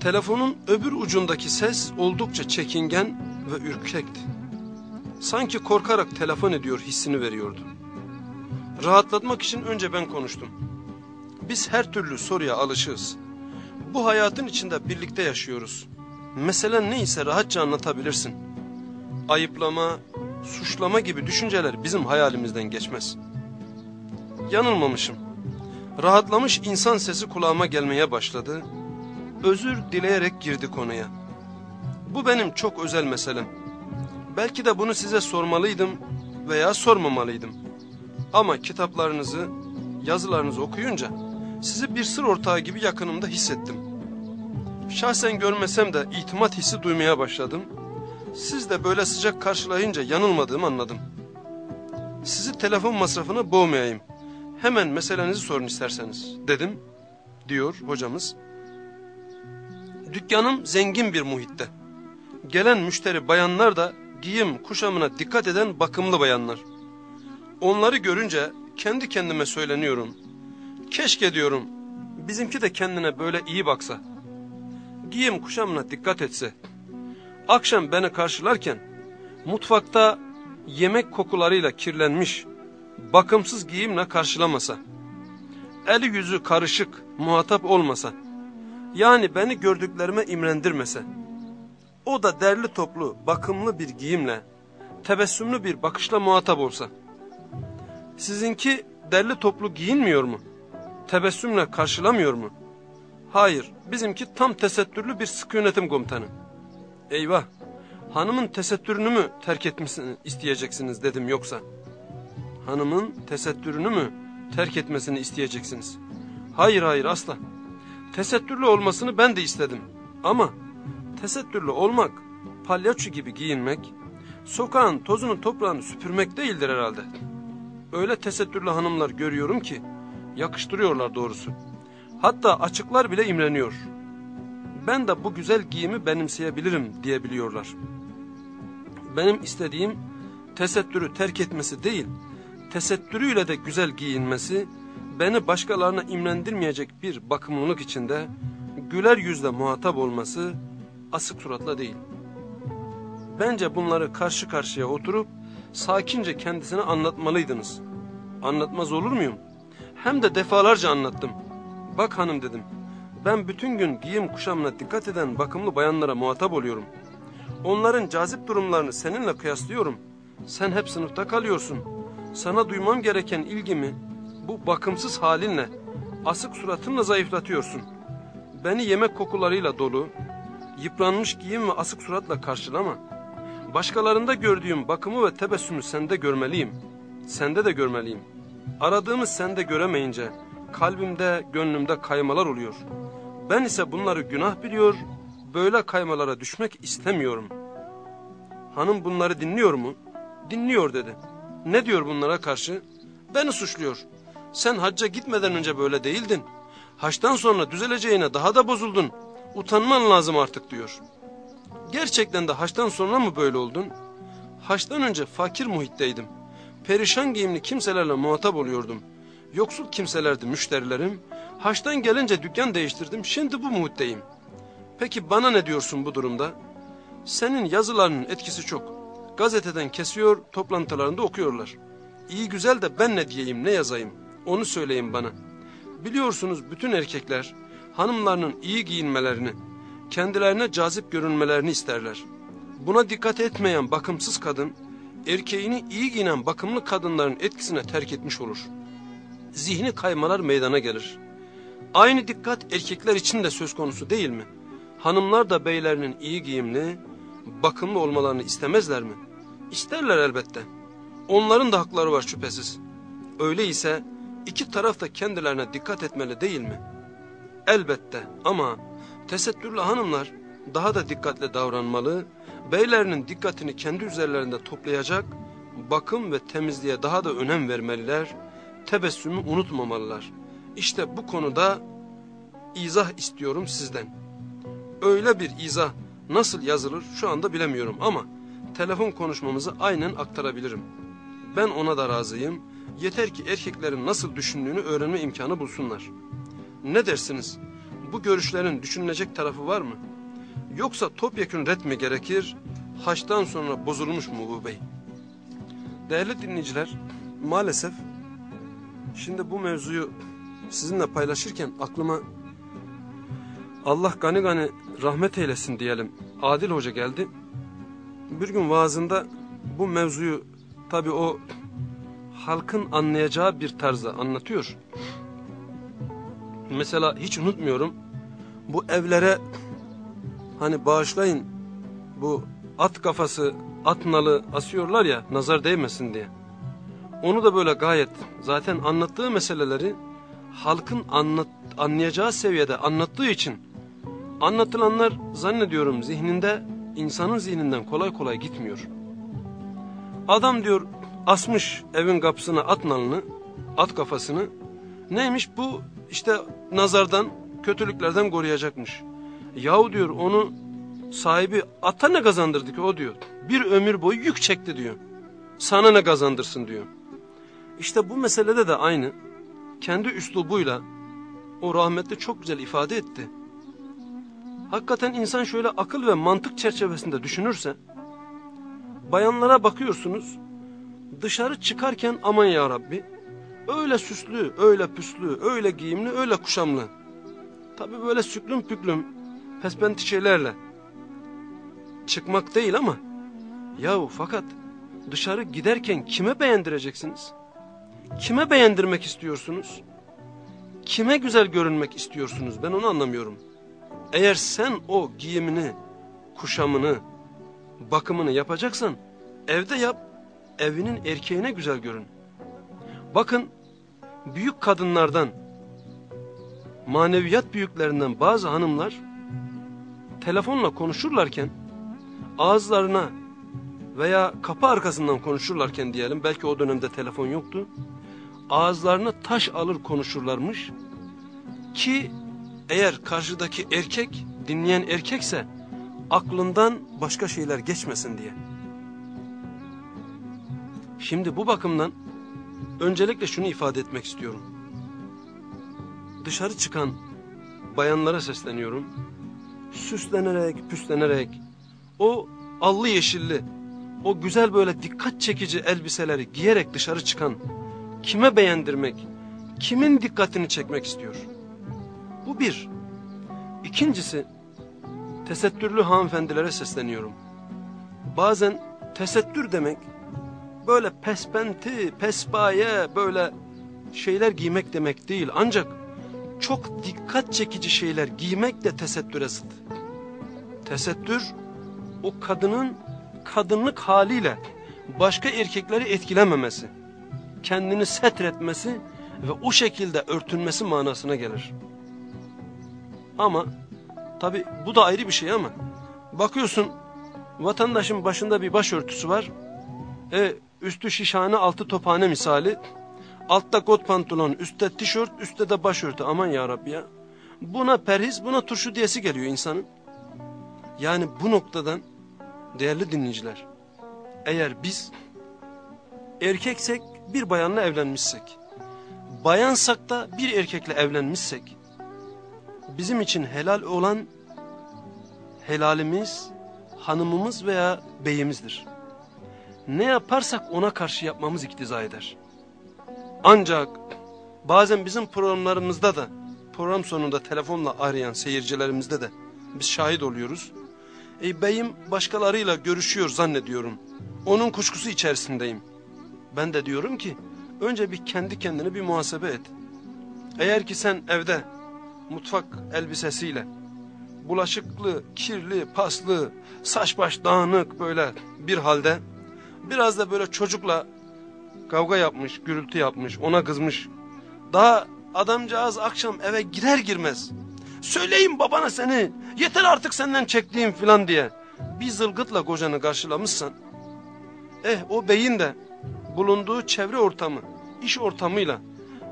Telefonun öbür ucundaki ses oldukça çekingen ve ürkekti. Sanki korkarak telefon ediyor hissini veriyordu. Rahatlatmak için önce ben konuştum. Biz her türlü soruya alışığız. Bu hayatın içinde birlikte yaşıyoruz. Meselen neyse rahatça anlatabilirsin. Ayıplama, suçlama gibi düşünceler bizim hayalimizden geçmez. Yanılmamışım. Rahatlamış insan sesi kulağıma gelmeye başladı. Özür dileyerek girdi konuya. Bu benim çok özel meselem. Belki de bunu size sormalıydım veya sormamalıydım. Ama kitaplarınızı, yazılarınızı okuyunca sizi bir sır ortağı gibi yakınımda hissettim. Şahsen görmesem de itimat hissi duymaya başladım. Siz de böyle sıcak karşılayınca yanılmadığımı anladım. Sizi telefon masrafına boğmayayım. Hemen meselenizi sorun isterseniz dedim diyor hocamız. Dükkanım zengin bir muhitte. Gelen müşteri bayanlar da giyim kuşamına dikkat eden bakımlı bayanlar. Onları görünce kendi kendime söyleniyorum. Keşke diyorum bizimki de kendine böyle iyi baksa. Giyim kuşamına dikkat etse. Akşam beni karşılarken mutfakta yemek kokularıyla kirlenmiş, bakımsız giyimle karşılamasa. Eli yüzü karışık, muhatap olmasa. Yani beni gördüklerime imrendirmese. O da derli toplu, bakımlı bir giyimle, tebessümlü bir bakışla muhatap olsa. Sizinki derli toplu giyinmiyor mu? Tebessümle karşılamıyor mu? Hayır, bizimki tam tesettürlü bir sıkı yönetim komutanı. Eyvah, hanımın tesettürünü mü terk etmesini isteyeceksiniz dedim yoksa. Hanımın tesettürünü mü terk etmesini isteyeceksiniz? Hayır hayır asla. Tesettürlü olmasını ben de istedim. Ama tesettürlü olmak, palyaço gibi giyinmek, sokağın tozunu toprağını süpürmek değildir herhalde. Öyle tesettürlü hanımlar görüyorum ki yakıştırıyorlar doğrusu. Hatta açıklar bile imreniyor. Ben de bu güzel giyimi benimseyebilirim diyebiliyorlar. Benim istediğim tesettürü terk etmesi değil, tesettürüyle de güzel giyinmesi, beni başkalarına imrendirmeyecek bir bakımlılık içinde güler yüzle muhatap olması, asık suratla değil. Bence bunları karşı karşıya oturup sakince kendisine anlatmalıydınız. Anlatmaz olur muyum? Hem de defalarca anlattım. Bak hanım dedim. Ben bütün gün giyim kuşamına dikkat eden bakımlı bayanlara muhatap oluyorum. Onların cazip durumlarını seninle kıyaslıyorum. Sen hep sınıfta kalıyorsun. Sana duymam gereken ilgimi bu bakımsız halinle, asık suratınla zayıflatıyorsun. Beni yemek kokularıyla dolu, yıpranmış giyim ve asık suratla karşılama. Başkalarında gördüğüm bakımı ve tebessümü sende görmeliyim. Sende de görmeliyim. Aradığımız sende göremeyince kalbimde, gönlümde kaymalar oluyor. Ben ise bunları günah biliyor, böyle kaymalara düşmek istemiyorum. Hanım bunları dinliyor mu? Dinliyor dedi. Ne diyor bunlara karşı? Beni suçluyor. Sen hacca gitmeden önce böyle değildin. Haçtan sonra düzeleceğine daha da bozuldun. Utanman lazım artık diyor. Gerçekten de haçtan sonra mı böyle oldun? Haçtan önce fakir muhitteydim. Perişan giyimli kimselerle muhatap oluyordum. Yoksul kimselerdi müşterilerim. Haçtan gelince dükkan değiştirdim. Şimdi bu muhitteyim. Peki bana ne diyorsun bu durumda? Senin yazılarının etkisi çok. Gazeteden kesiyor, toplantılarında okuyorlar. İyi güzel de ben ne diyeyim, ne yazayım? Onu söyleyin bana. Biliyorsunuz bütün erkekler hanımlarının iyi giyinmelerini, kendilerine cazip görünmelerini isterler. Buna dikkat etmeyen bakımsız kadın, erkeğini iyi giyinen bakımlı kadınların etkisine terk etmiş olur. Zihni kaymalar meydana gelir. Aynı dikkat erkekler için de söz konusu değil mi? Hanımlar da beylerinin iyi giyimli, bakımlı olmalarını istemezler mi? İsterler elbette. Onların da hakları var şüphesiz. Öyleyse iki taraf da kendilerine dikkat etmeli değil mi? Elbette ama tesettürlü hanımlar daha da dikkatli davranmalı, beylerinin dikkatini kendi üzerlerinde toplayacak, bakım ve temizliğe daha da önem vermeliler, tebessümü unutmamalılar. İşte bu konuda izah istiyorum sizden. Öyle bir izah nasıl yazılır şu anda bilemiyorum ama telefon konuşmamızı aynen aktarabilirim. Ben ona da razıyım. Yeter ki erkeklerin nasıl düşündüğünü öğrenme imkanı bulsunlar. Ne dersiniz? Bu görüşlerin düşünülecek tarafı var mı? Yoksa topyekun ret mi gerekir? Haçtan sonra bozulmuş mu bu bey? Değerli dinleyiciler, maalesef şimdi bu mevzuyu sizinle paylaşırken aklıma Allah gani gani rahmet eylesin diyelim. Adil Hoca geldi. Bir gün vaazında bu mevzuyu tabi o halkın anlayacağı bir tarzda anlatıyor. Mesela hiç unutmuyorum bu evlere hani bağışlayın bu at kafası at nalı asıyorlar ya nazar değmesin diye. Onu da böyle gayet zaten anlattığı meseleleri halkın anlat, anlayacağı seviyede anlattığı için anlatılanlar zannediyorum zihninde insanın zihninden kolay kolay gitmiyor. Adam diyor asmış evin kapısına at nalını, at kafasını. Neymiş bu işte nazardan, kötülüklerden koruyacakmış. Yahu diyor onu sahibi ata ne kazandırdı ki o diyor. Bir ömür boyu yük çekti diyor. Sana ne kazandırsın diyor. İşte bu meselede de aynı. Kendi üslubuyla o rahmetli çok güzel ifade etti. Hakikaten insan şöyle akıl ve mantık çerçevesinde düşünürse, bayanlara bakıyorsunuz, dışarı çıkarken aman ya Rabbi, öyle süslü, öyle püslü, öyle giyimli, öyle kuşamlı. Tabi böyle süklüm püklüm, pespenti şeylerle çıkmak değil ama, yahu fakat dışarı giderken kime beğendireceksiniz? Kime beğendirmek istiyorsunuz? Kime güzel görünmek istiyorsunuz? Ben onu anlamıyorum. Eğer sen o giyimini, kuşamını, bakımını yapacaksan evde yap, evinin erkeğine güzel görün. Bakın büyük kadınlardan, maneviyat büyüklerinden bazı hanımlar telefonla konuşurlarken ağızlarına veya kapı arkasından konuşurlarken diyelim belki o dönemde telefon yoktu. Ağızlarına taş alır konuşurlarmış ki eğer karşıdaki erkek dinleyen erkekse aklından başka şeyler geçmesin diye. Şimdi bu bakımdan öncelikle şunu ifade etmek istiyorum. Dışarı çıkan bayanlara sesleniyorum. süslenerek, püslenerek, o allı yeşilli, o güzel böyle dikkat çekici elbiseleri giyerek dışarı çıkan, kime beğendirmek, kimin dikkatini çekmek istiyor? Bu bir. İkincisi, tesettürlü hanımefendilere sesleniyorum. Bazen tesettür demek, böyle pespenti, pespaye, böyle şeyler giymek demek değil. Ancak çok dikkat çekici şeyler giymek de tesettüre zıt. Tesettür, o kadının kadınlık haliyle başka erkekleri etkilememesi, kendini setretmesi ve o şekilde örtünmesi manasına gelir. Ama tabi bu da ayrı bir şey ama bakıyorsun vatandaşın başında bir başörtüsü var. E, üstü şişhane altı tophane misali. Altta kot pantolon, üstte tişört, üstte de başörtü. Aman ya ya. Buna perhiz, buna turşu diyesi geliyor insanın. Yani bu noktadan değerli dinleyiciler, eğer biz erkeksek bir bayanla evlenmişsek, bayansak da bir erkekle evlenmişsek, bizim için helal olan helalimiz, hanımımız veya beyimizdir. Ne yaparsak ona karşı yapmamız iktiza eder. Ancak bazen bizim programlarımızda da, program sonunda telefonla arayan seyircilerimizde de biz şahit oluyoruz. E, beyim başkalarıyla görüşüyor zannediyorum. Onun kuşkusu içerisindeyim. Ben de diyorum ki önce bir kendi kendini bir muhasebe et. Eğer ki sen evde mutfak elbisesiyle bulaşıklı, kirli, paslı, saç baş dağınık böyle bir halde biraz da böyle çocukla kavga yapmış, gürültü yapmış, ona kızmış. Daha adamcağız akşam eve girer girmez Söyleyin babana seni. Yeter artık senden çektiğim filan diye. Bir zılgıtla kocanı karşılamışsan. Eh o beyin de bulunduğu çevre ortamı, iş ortamıyla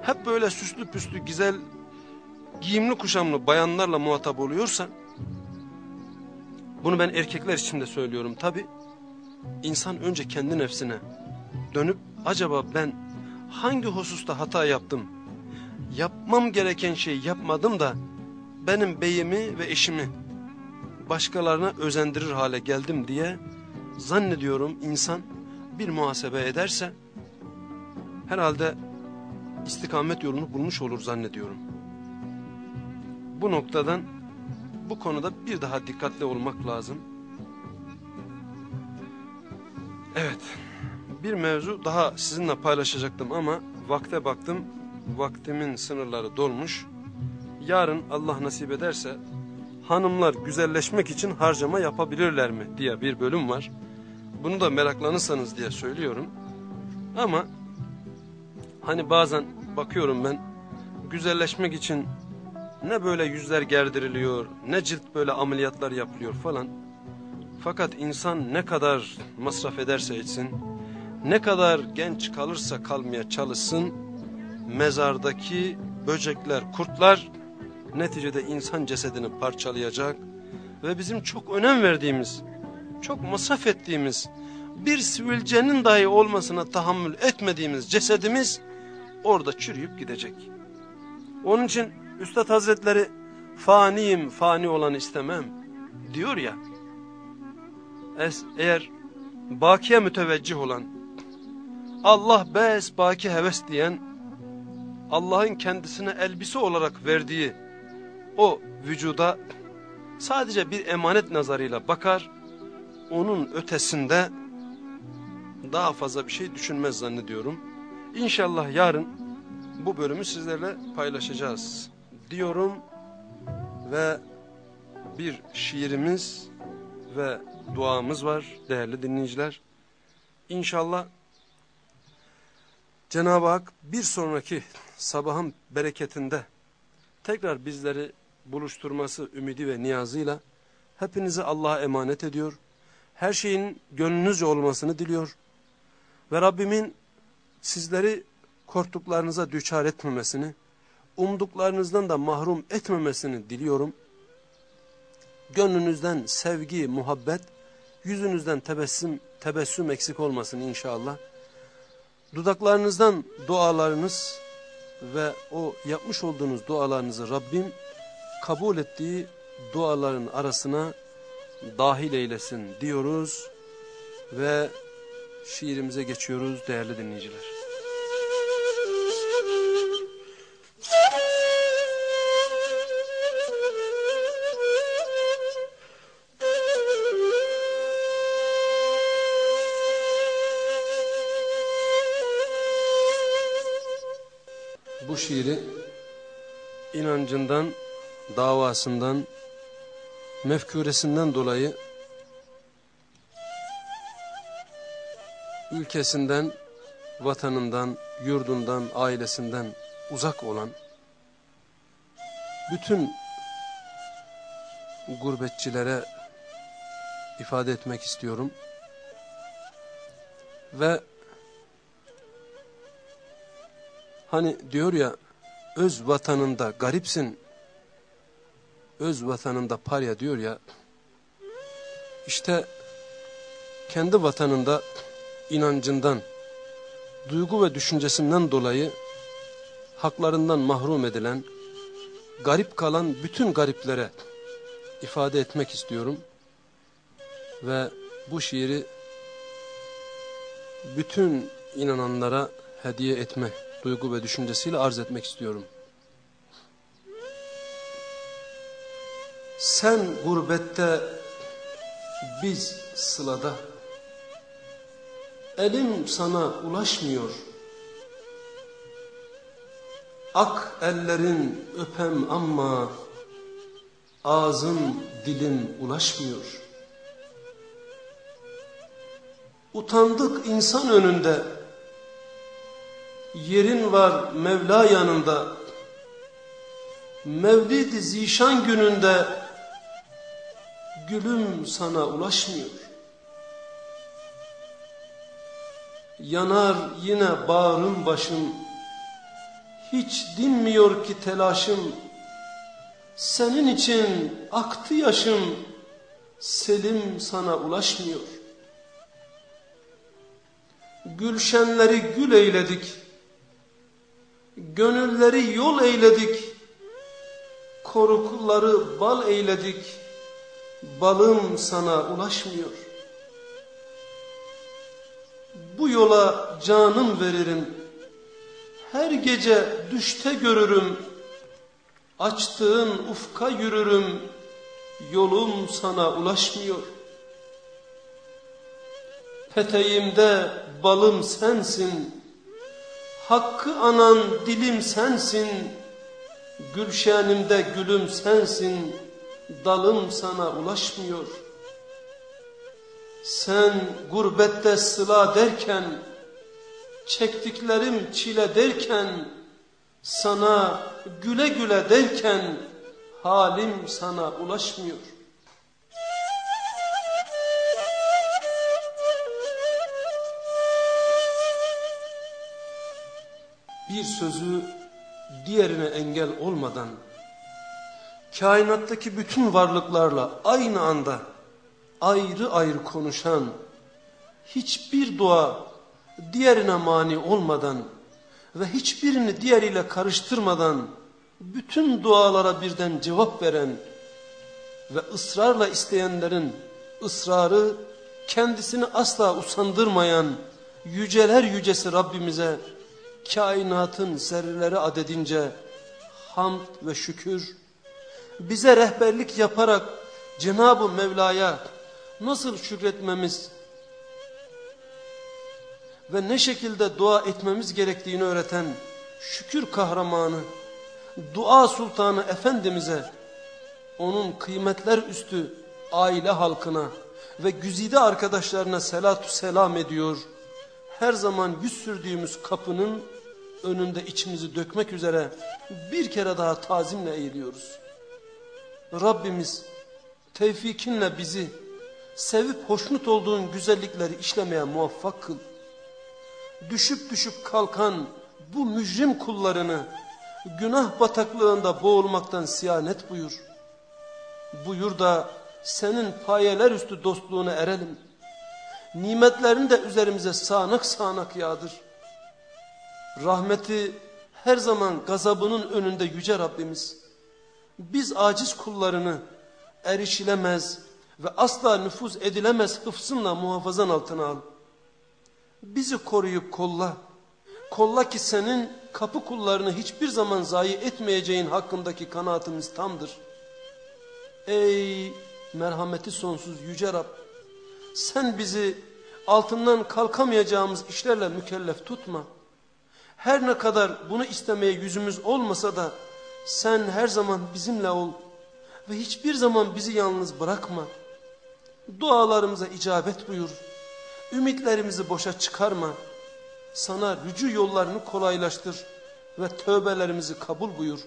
hep böyle süslü püslü güzel giyimli kuşamlı bayanlarla muhatap oluyorsa bunu ben erkekler için de söylüyorum tabi. İnsan önce kendi nefsine dönüp acaba ben hangi hususta hata yaptım? Yapmam gereken şeyi yapmadım da benim beyimi ve eşimi başkalarına özendirir hale geldim diye zannediyorum insan bir muhasebe ederse herhalde istikamet yolunu bulmuş olur zannediyorum. Bu noktadan bu konuda bir daha dikkatli olmak lazım. Evet bir mevzu daha sizinle paylaşacaktım ama vakte baktım vaktimin sınırları dolmuş yarın Allah nasip ederse hanımlar güzelleşmek için harcama yapabilirler mi diye bir bölüm var. Bunu da meraklanırsanız diye söylüyorum. Ama hani bazen bakıyorum ben güzelleşmek için ne böyle yüzler gerdiriliyor, ne cilt böyle ameliyatlar yapılıyor falan. Fakat insan ne kadar masraf ederse etsin, ne kadar genç kalırsa kalmaya çalışsın, mezardaki böcekler, kurtlar neticede insan cesedini parçalayacak ve bizim çok önem verdiğimiz, çok masraf ettiğimiz, bir sivilcenin dahi olmasına tahammül etmediğimiz cesedimiz orada çürüyüp gidecek. Onun için Üstad Hazretleri faniyim fani olan istemem diyor ya. Eğer bakiye müteveccih olan, Allah bes baki heves diyen, Allah'ın kendisine elbise olarak verdiği o vücuda sadece bir emanet nazarıyla bakar, onun ötesinde daha fazla bir şey düşünmez zannediyorum. İnşallah yarın bu bölümü sizlerle paylaşacağız diyorum ve bir şiirimiz ve duamız var değerli dinleyiciler. İnşallah Cenab-ı Hak bir sonraki sabahın bereketinde tekrar bizleri buluşturması ümidi ve niyazıyla hepinizi Allah'a emanet ediyor. Her şeyin gönlünüzce olmasını diliyor. Ve Rabbimin sizleri korktuklarınıza düçar etmemesini, umduklarınızdan da mahrum etmemesini diliyorum. Gönlünüzden sevgi, muhabbet, yüzünüzden tebessüm, tebessüm eksik olmasın inşallah. Dudaklarınızdan dualarınız ve o yapmış olduğunuz dualarınızı Rabbim kabul ettiği duaların arasına dahil eylesin diyoruz ve şiirimize geçiyoruz değerli dinleyiciler. Şiiri inancından, davasından, mefkuresinden dolayı ülkesinden, vatanından, yurdundan, ailesinden uzak olan bütün gurbetçilere ifade etmek istiyorum. Ve hani diyor ya öz vatanında garipsin, öz vatanında parya diyor ya, işte kendi vatanında inancından, duygu ve düşüncesinden dolayı haklarından mahrum edilen, garip kalan bütün gariplere ifade etmek istiyorum. Ve bu şiiri bütün inananlara hediye etme duygu ve düşüncesiyle arz etmek istiyorum. Sen gurbette, biz sılada. Elim sana ulaşmıyor. Ak ellerin öpem ama ağzım dilim ulaşmıyor. Utandık insan önünde. Yerin var Mevla yanında. Mevlid-i Zişan gününde gülüm sana ulaşmıyor. Yanar yine bağrım başım, hiç dinmiyor ki telaşım. Senin için aktı yaşım, selim sana ulaşmıyor. Gülşenleri gül eyledik, gönülleri yol eyledik, korukları bal eyledik, balım sana ulaşmıyor. Bu yola canım veririm, her gece düşte görürüm, açtığın ufka yürürüm, yolum sana ulaşmıyor. Peteğimde balım sensin, hakkı anan dilim sensin, gülşenimde gülüm sensin, dalım sana ulaşmıyor. Sen gurbette sıla derken, çektiklerim çile derken, sana güle güle derken, halim sana ulaşmıyor. Bir sözü diğerine engel olmadan, kainattaki bütün varlıklarla aynı anda ayrı ayrı konuşan, hiçbir dua diğerine mani olmadan ve hiçbirini diğeriyle karıştırmadan bütün dualara birden cevap veren ve ısrarla isteyenlerin ısrarı kendisini asla usandırmayan yüceler yücesi Rabbimize kainatın zerreleri adedince hamd ve şükür bize rehberlik yaparak Cenab-ı Mevla'ya nasıl şükretmemiz ve ne şekilde dua etmemiz gerektiğini öğreten şükür kahramanı, dua sultanı Efendimiz'e, onun kıymetler üstü aile halkına ve güzide arkadaşlarına selatü selam ediyor. Her zaman yüz sürdüğümüz kapının önünde içimizi dökmek üzere bir kere daha tazimle eğiliyoruz. Rabbimiz tevfikinle bizi sevip hoşnut olduğun güzellikleri işlemeye muvaffak kıl. Düşüp düşüp kalkan bu mücrim kullarını günah bataklığında boğulmaktan siyanet buyur. Buyur da senin payeler üstü dostluğuna erelim. Nimetlerini de üzerimize sağanak sağanak yağdır. Rahmeti her zaman gazabının önünde yüce Rabbimiz. Biz aciz kullarını erişilemez ve asla nüfuz edilemez hıfzınla muhafazan altına al. Bizi koruyup kolla. Kolla ki senin kapı kullarını hiçbir zaman zayi etmeyeceğin hakkındaki kanaatimiz tamdır. Ey merhameti sonsuz yüce Rab. Sen bizi altından kalkamayacağımız işlerle mükellef tutma. Her ne kadar bunu istemeye yüzümüz olmasa da sen her zaman bizimle ol ve hiçbir zaman bizi yalnız bırakma. Dualarımıza icabet buyur. Ümitlerimizi boşa çıkarma. Sana rücu yollarını kolaylaştır ve tövbelerimizi kabul buyur.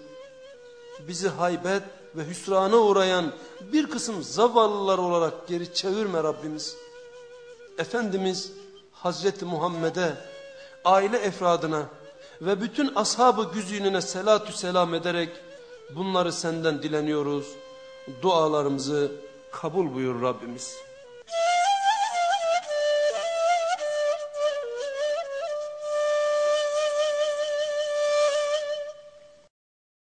Bizi haybet ve hüsrana uğrayan bir kısım zavallılar olarak geri çevirme Rabbimiz. Efendimiz Hazreti Muhammed'e, aile efradına ve bütün ashab-ı güzününe selatü selam ederek bunları senden dileniyoruz. Dualarımızı kabul buyur Rabbimiz.